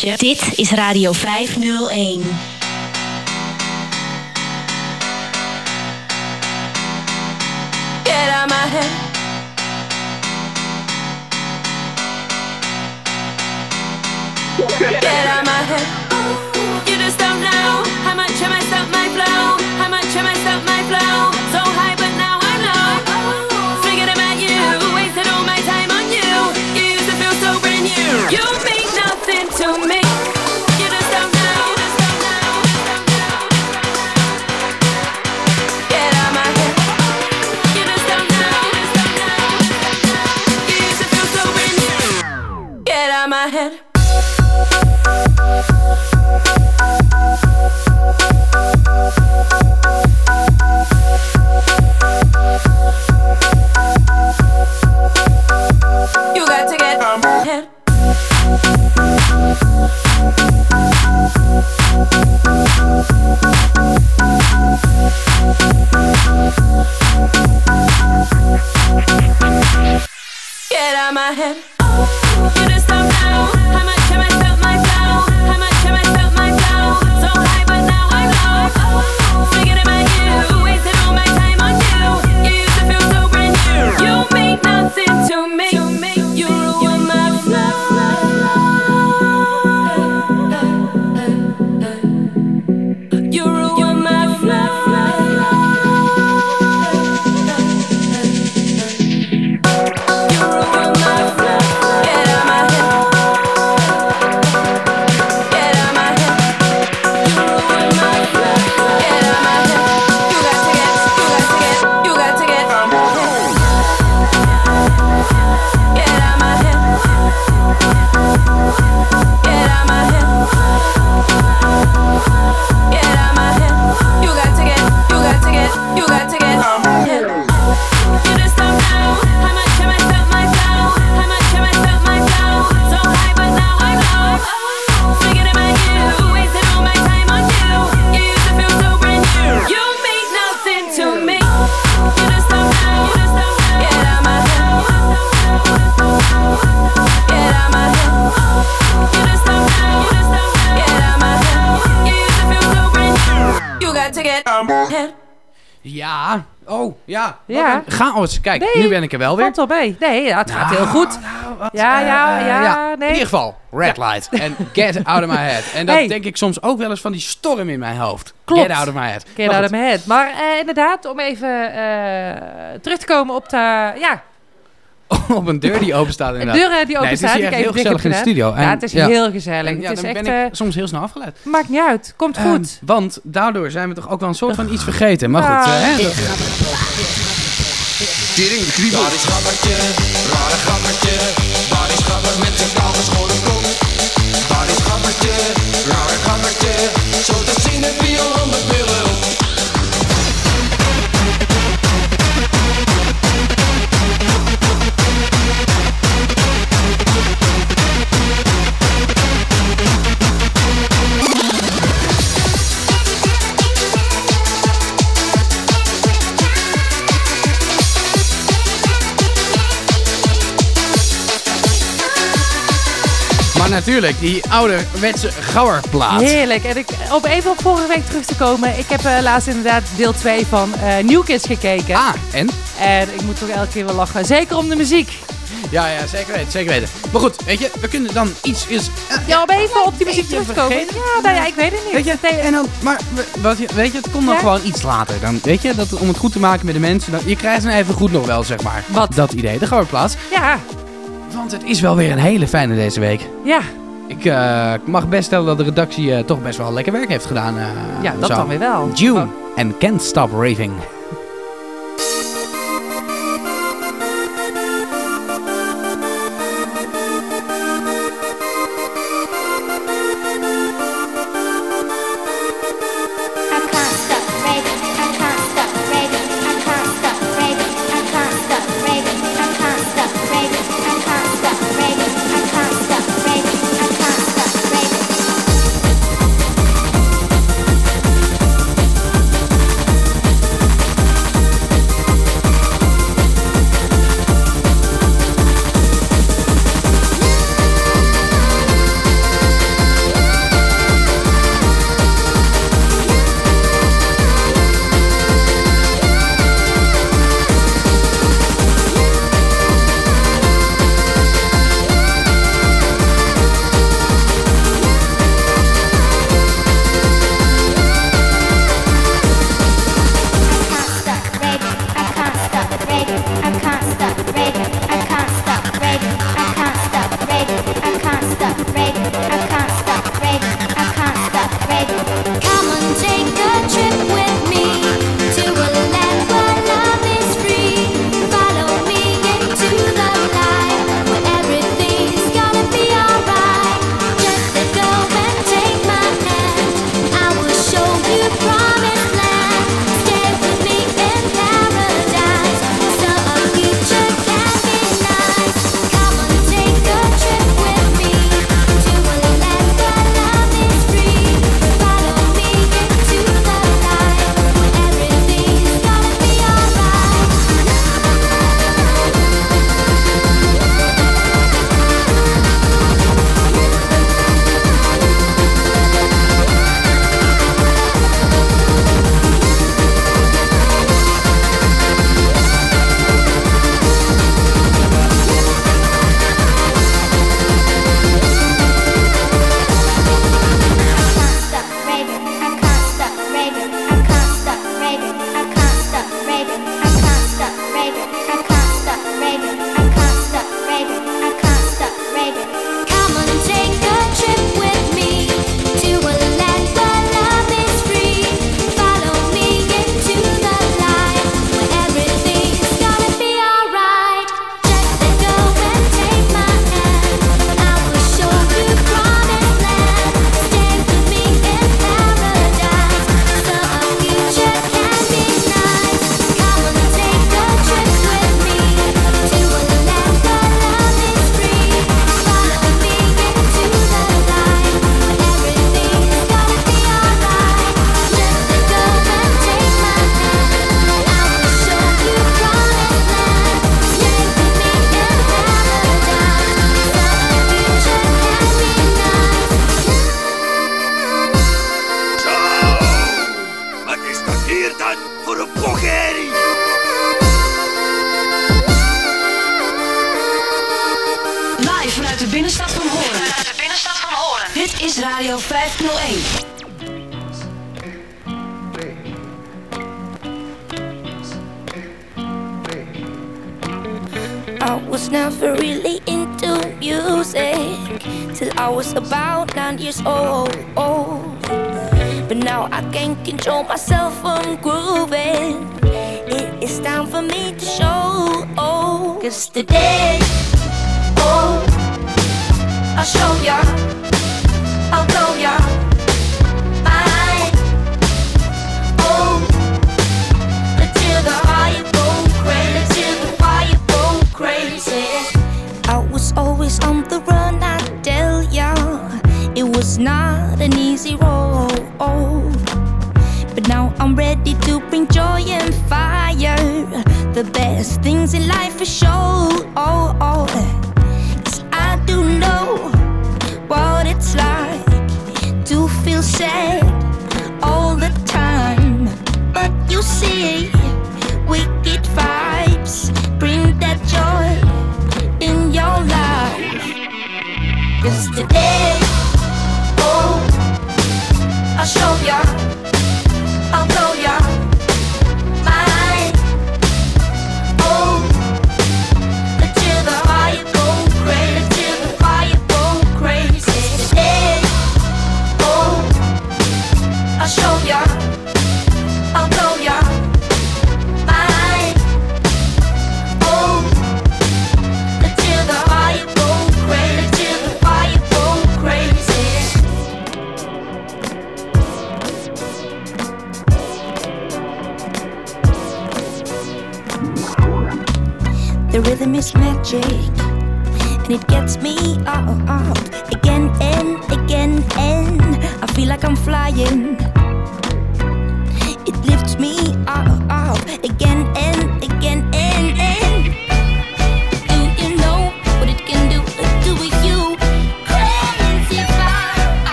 Dit is Radio 501. Ben ik er wel weer. Valt wel mee. Nee, ja, het gaat Nou, heel goed. ja, ja, Eh, ja, nee. In ieder geval, red light. En get out of my head. En dat Hey. denk ik soms ook wel eens van die storm in mijn hoofd. Klopt. Get out of my head. Get Maar out of my head. Maar eh, inderdaad, om even eh, terug te komen op de... Ja, Op een deur die open staat de inderdaad. deur eh, die open Nee, staat. het is hier heel gezellig in de studio. Ja, het is ja. heel gezellig. En ja, het is dan echt... ben ik eh, soms heel snel afgeleid. maakt niet uit. Komt Ehm, goed. want daardoor zijn we toch ook wel een soort van iets vergeten. Maar goed, eh, hè, Tering, de kriebel. Waar is grappertje? Rare grappertje. Waar is grapper met zijn kaal geschoren kop? Waar is grappertje? Rare grappertje. Zo te zien heb je al honderd natuurlijk, die ouderwetse gauwerplaat. Heerlijk. En ik, om even op vorige week terug te komen. Ik heb eh, laatst inderdaad deel 2 van eh New Kids gekeken. Ah, en? En ik moet toch elke keer wel lachen. Zeker om de muziek. Ja, ja, zeker weten, zeker weten. Maar goed, weet je, we kunnen dan iets... Is, Ja, om even op die muziek beetje terug te komen. vergeten. Ja, nou ja, ik weet het niet. Weet je, en dan, maar wat je, weet je, het komt dan Ja? gewoon iets later. Dan, weet je, dat, om het goed te maken met de mensen, dan, je krijgt dan even goed nog wel, zeg maar. Wat? Dat idee, de gauwerplaats. Ja, Want het is wel weer een hele fijne deze week. ja. Ik eh, mag best stellen dat de redactie eh, toch best wel lekker werk heeft gedaan. eh, Ja, dat zo. dan weer wel. June Oh. en Can't Stop Raving.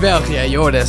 België. Je hoorde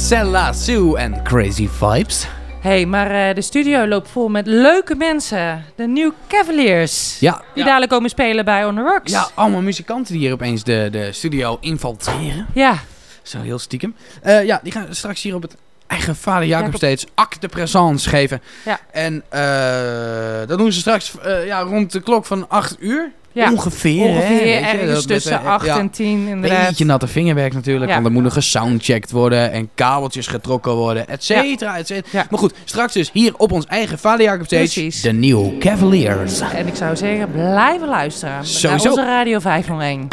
Sue en Crazy Vibes. hey, maar eh, de studio loopt vol met leuke mensen. De New Cavaliers. Ja. Die dadelijk komen spelen bij On Ja, allemaal muzikanten die hier opeens de, de studio infiltreren. Ja. Zo heel stiekem. Eh, ja, die gaan straks hier op het eigen vader Jacob, steeds acte présence geven. Ja. En eh, dat doen ze straks ja, rond de klok van 8 uur. Ja. Ongeveer, hè, je, tussen eh, 8 en 10 inderdaad. Een beetje natte vingerwerk natuurlijk, want er moet nog gesoundcheckt worden en kabeltjes getrokken worden, et cetera, et cetera. Maar goed, straks dus hier op ons eigen Vaderjacob Stage, de New Cavaliers. En ik zou zeggen, blijven luisteren Sowieso. naar onze Radio 501.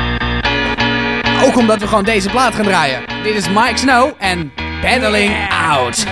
Ook omdat we gewoon deze plaat gaan draaien. Dit is Mike Snow en Battling Out.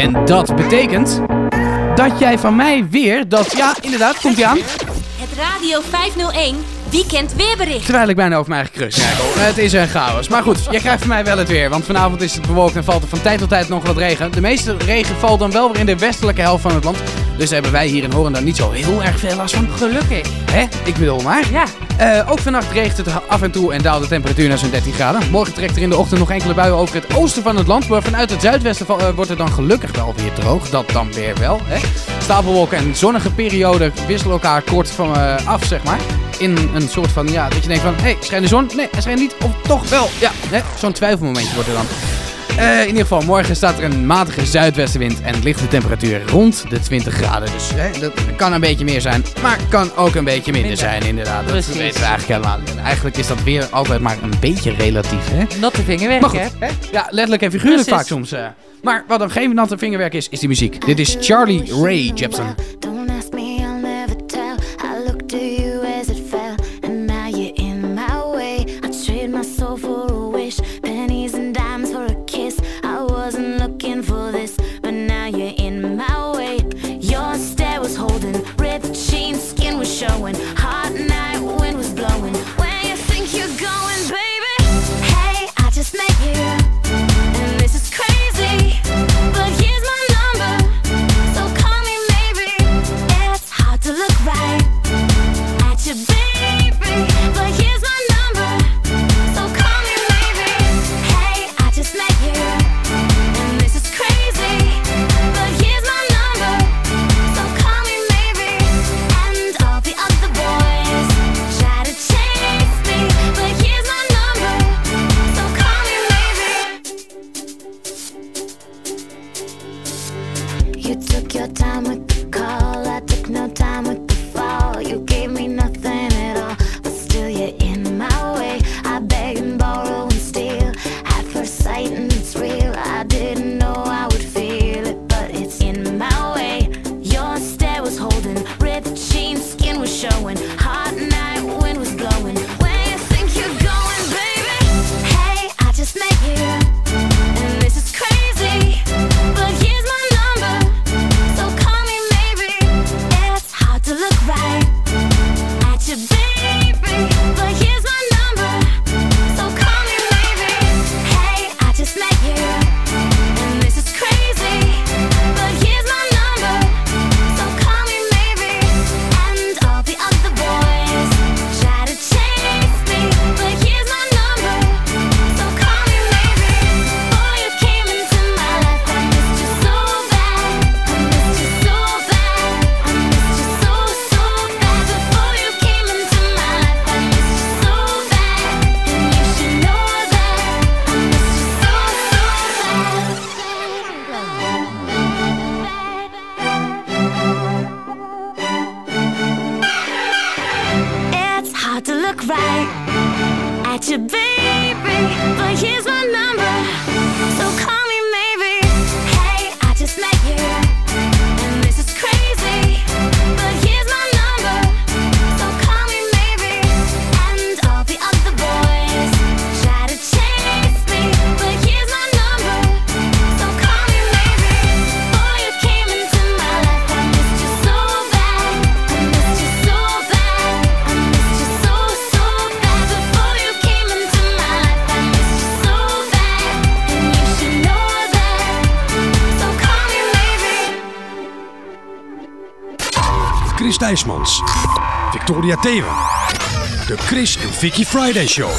En dat betekent dat jij van mij weer dat... Ja, inderdaad, komt ie aan. Het Radio 501 Weekend Weerbericht. Terwijl ik bijna over mijn eigen krus kijk. Het is een chaos. Maar goed, jij krijgt van mij wel het weer. Want vanavond is het bewolkt en valt er van tijd tot tijd nog wat regen. De meeste regen valt dan wel weer in de westelijke helft van het land. Dus hebben wij hier in Horen daar niet zo heel erg veel last van. Gelukkig. Hè? Ik bedoel maar. Ja. Eh, ook vannacht regent het af en toe en daalt de temperatuur naar zo'n 13 graden. Morgen trekt er in de ochtend nog enkele buien over het oosten van het land. Maar vanuit het zuidwesten eh, wordt het dan gelukkig wel weer droog. Dat dan weer wel. Hè? Stapelwolken en zonnige perioden wisselen elkaar kort van, eh, af, zeg maar. In een soort van, ja, dat je denkt van, hé, hey, schijnt de zon? Nee, hij schijnt niet. Of toch wel. Ja, zo'n twijfelmomentje wordt er dan. Eh, in ieder geval, morgen staat er een matige zuidwestenwind en ligt de temperatuur rond de 20 graden. Dus hè, dat kan een beetje meer zijn, maar kan ook een beetje minder, Minder. zijn inderdaad. Dat weten we eigenlijk helemaal niet. En eigenlijk is dat weer altijd maar een beetje relatief, hè? Natte vingerwerk, goed, hè? Ja, letterlijk en figuurlijk Precies. vaak soms. eh. Maar wat dan geen natte vingerwerk is, is die muziek. Dit is Charlie Ray Jepsen. hot now. De Chris en Vicky Friday Show.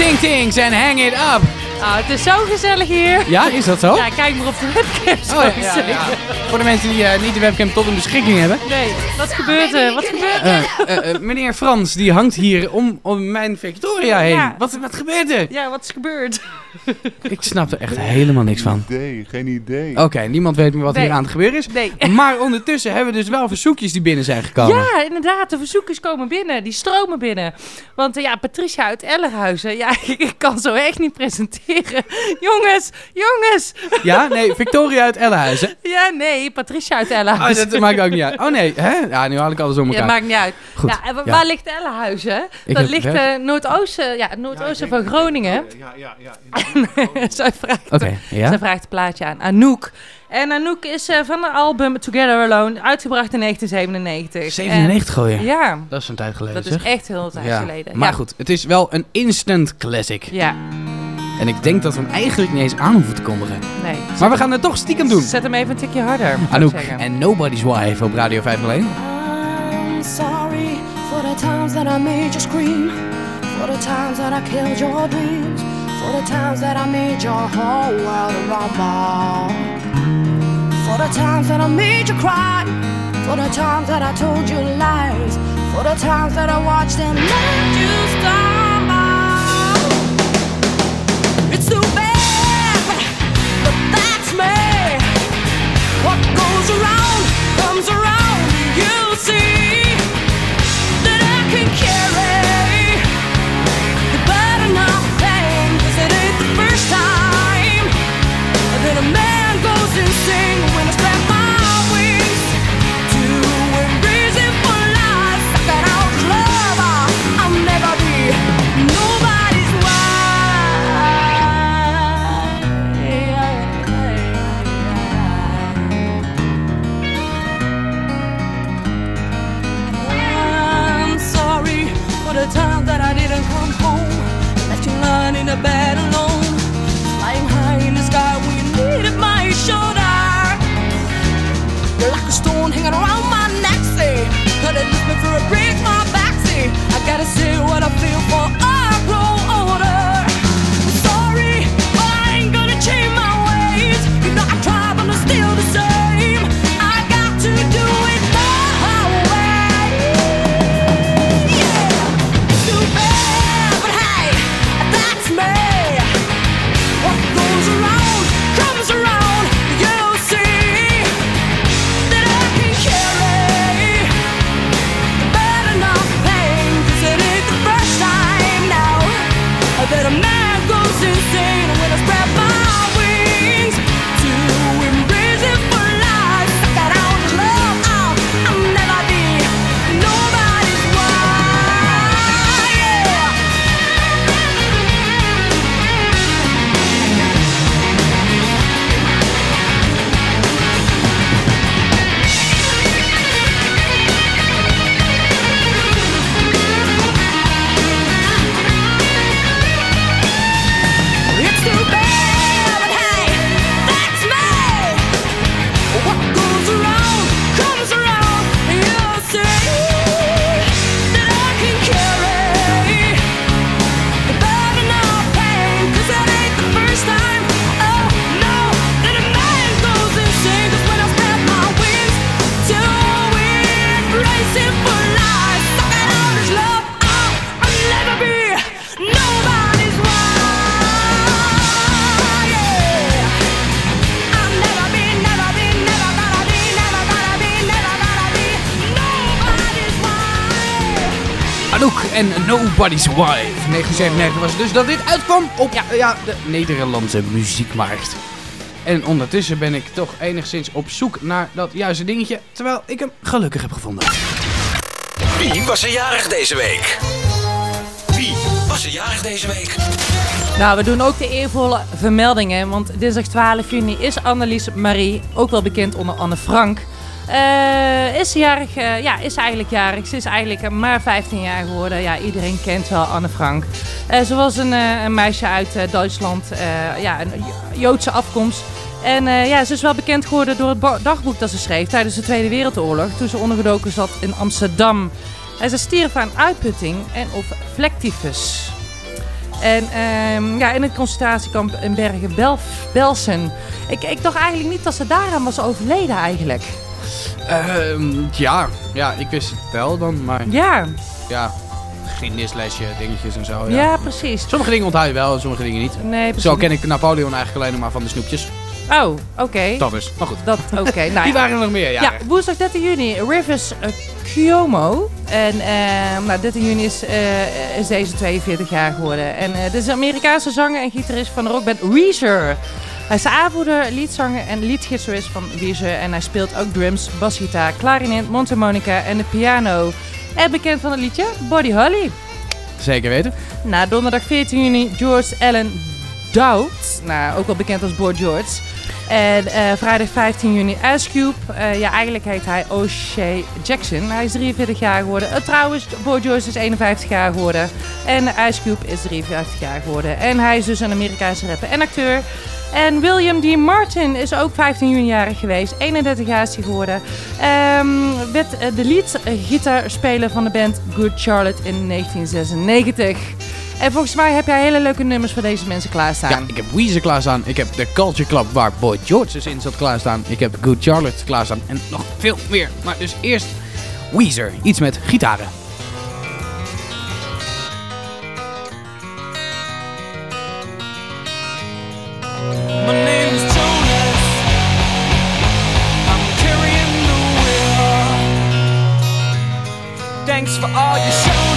Ting Tings en Hang It Up. Ah, het is zo gezellig hier. Ja, is dat zo? Ja, kijk maar op de webcam. Oh, ja, ja, ja. Voor de mensen die eh, niet de webcam tot hun beschikking hebben. Nee, wat gebeurt er? Wat gebeurt er? Eh, eh, meneer Frans, die hangt hier om, om mijn Victoria heen. Ja. Wat, wat gebeurt er? Ja, wat is gebeurd? Ik snap er echt helemaal niks van. idee, geen idee. Oké, niemand weet meer wat Nee. hier aan het gebeuren is. Nee. Maar ondertussen hebben we dus wel verzoekjes die binnen zijn gekomen. Ja, inderdaad. De verzoekers komen binnen. Die stromen binnen. Want ja, Patricia uit Ellerhuizen. Ja, ik kan zo echt niet presenteren. Jongens, jongens. Ja? Nee, Victoria uit Ellenhuizen. Ja, nee, Patricia uit Oh, Ellerhuizen. dat maakt ook niet uit. Oh nee, hè? Ja, nu haal ik alles om Ja, elkaar. maakt niet uit. Goed, Ja, en ja. Waar ligt Ellerhuizen? Ik Dat ligt het- eh noordoosten, ja, het noordoosten van Groningen. Ja, ja, ja. zij, vraagt, Oké, ja. zij vraagt het plaatje aan Anouk. En Anouk is eh, van het album Together Alone, uitgebracht in 1997. 97 En- gooien. Ja, Dat is een tijd geleden, dat is echt heel een tijd Ja. geleden. Maar ja. goed, het is wel een instant classic. Ja, En ik denk dat we hem eigenlijk niet eens aan hoeven te kondigen. nee. Maar we gaan het toch stiekem doen. Zet hem even een tikje harder. Anouk en Nobody's Wife op Radio 501. I'm sorry for the times that I made you scream, for the times that I killed your dreams, for the times that I made your whole world rumble, for the times that I made you cry, for the times that I told you lies, for the times that I watched and let you stumble. See alone, flying high in the sky when you needed my shoulder. You're like a stone hanging around my neck, me for a break, my back, See, I gotta say what I feel for. Nobody's Wife. 1997 was het dus dat dit uitkwam op ja. de Nederlandse muziekmarkt. En ondertussen ben ik toch enigszins op zoek naar dat juiste dingetje, terwijl ik hem gelukkig heb gevonden. Wie was er jarig deze week? Wie was er jarig deze week? Nou, we doen ook de eervolle vermeldingen. Want dinsdag 12 juni is Annelies Marie, ook wel bekend onder Anne Frank. Eh, is jarig, eh, ja, is eigenlijk jarig. Ze is eigenlijk maar 15 jaar geworden. Ja, iedereen kent wel Anne Frank. Eh, ze was een, een meisje uit Duitsland, ja, een Jo- Joodse afkomst. En ja, ze is wel bekend geworden door het dagboek dat ze schreef tijdens de Tweede Wereldoorlog. Toen ze ondergedoken zat in Amsterdam. En ze stierf aan uitputting en of vlektyfus. En ehm, ja, in het concentratiekamp in Bergen Belf- Belsen. Ik, ik dacht eigenlijk niet dat ze daaraan was overleden eigenlijk. Ehm, ja, ja, ik wist het wel dan, maar... Ja. Ja, geschiedenislesje, dingetjes en zo. Ja, precies. Sommige dingen onthoud je wel en sommige dingen niet. Nee, precies. Zo ken ik Napoleon eigenlijk alleen nog maar van de snoepjes. Oh, oké. Dat is, maar goed. Dat, oké. nou Die ja. waren er nog meer, ja. Ja, woensdag 13 juni, Rivers eh, Cuomo. En ehm, nou, 13 juni is, eh, is deze 42 jaar geworden. En eh, dit is een Amerikaanse zanger en gitarist van de rockband Weezer. Hij is de aanvoerder, leadzanger en leadgitarist van Weezer. En hij speelt ook drums, basgitaar, klarinet, mondharmonica en de piano. En bekend van het liedje Body Holly. Zeker weten. Na donderdag 14 juni George Allen Dowd. Nou, ook wel bekend als Boy George. En eh, vrijdag 15 juni Ice Cube. Eh, ja, eigenlijk heet hij O'Shea Jackson. Hij is 43 jaar geworden. Eh, trouwens, Boy George is 51 jaar geworden. En Ice Cube is 53 jaar geworden. En hij is dus een Amerikaanse rapper en acteur. En William D. Martin is ook 15 juni jarig geweest. 31 jaar is hij geworden. Ehm werd de lead-gitaarspeler van de band Good Charlotte in 1996. En volgens mij heb jij hele leuke nummers voor deze mensen klaarstaan. Ja, ik heb Weezer klaarstaan. Ik heb de Culture Club waar Boy George dus in zat klaarstaan. Ik heb Good Charlotte klaarstaan. En nog veel meer. Maar dus eerst Weezer. Iets met gitaren. My name is Jonas. I'm carrying the wheel. Thanks for all you shown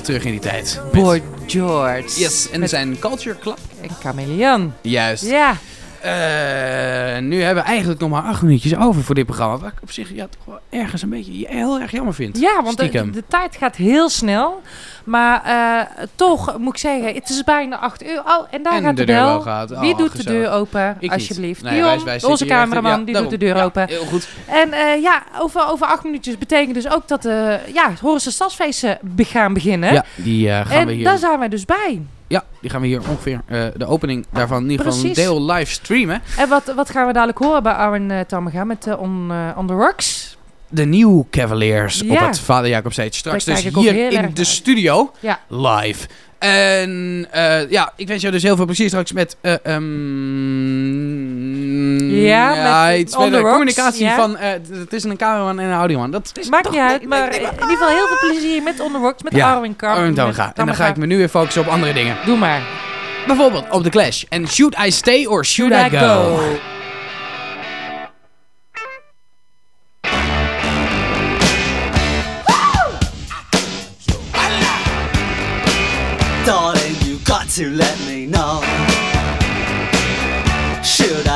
Terug in die tijd. Boy George. Yes, en Met- zijn Culture Club. En Chameleon. Juist. Ja. Eh, nu hebben we eigenlijk nog maar acht minuutjes over voor dit programma. Wat ik op zich ja, toch wel ergens een beetje heel erg jammer vind. Ja, want de tijd gaat heel snel. Maar eh, toch moet ik zeggen, het is bijna 8 uur. Oh, en daar En gaat de de, bel. gaat. Oh, Wie doet gezellig. de deur open, Ik alsjeblieft? Nee, Dion, wij- wij zitten onze cameraman, ja, die daarom. doet de deur Ja, open. heel goed. En eh, ja, over, over acht minuutjes betekent dus ook dat de ja, Horense Stadsfeesten gaan beginnen. Ja, die eh, gaan en we hier... daar zijn wij dus bij. Ja, die gaan we hier ongeveer eh, de opening daarvan in ieder geval een deel live streamen. En wat, wat gaan we dadelijk horen bij Arwen uh, met eh, on, eh, on the Rocks? De New Cavaliers op Ja. het Vader Jacob Stage. Straks dus hier in de studio Ja. live. En eh, ja, ik wens jou dus heel veel plezier straks met... eh, ehm, Ja, met iets On met de Rocks, communicatie ja. van eh, t- tussen een cameraman en een audioman. Dat is Maakt toch niet uit, maar in ieder geval heel veel plezier met On the Rocks, met Ja, met Tamega. En dan ga ik me nu weer focussen op andere dingen. Doe maar. Bijvoorbeeld op The Clash. En Should I Stay or Should, I, go?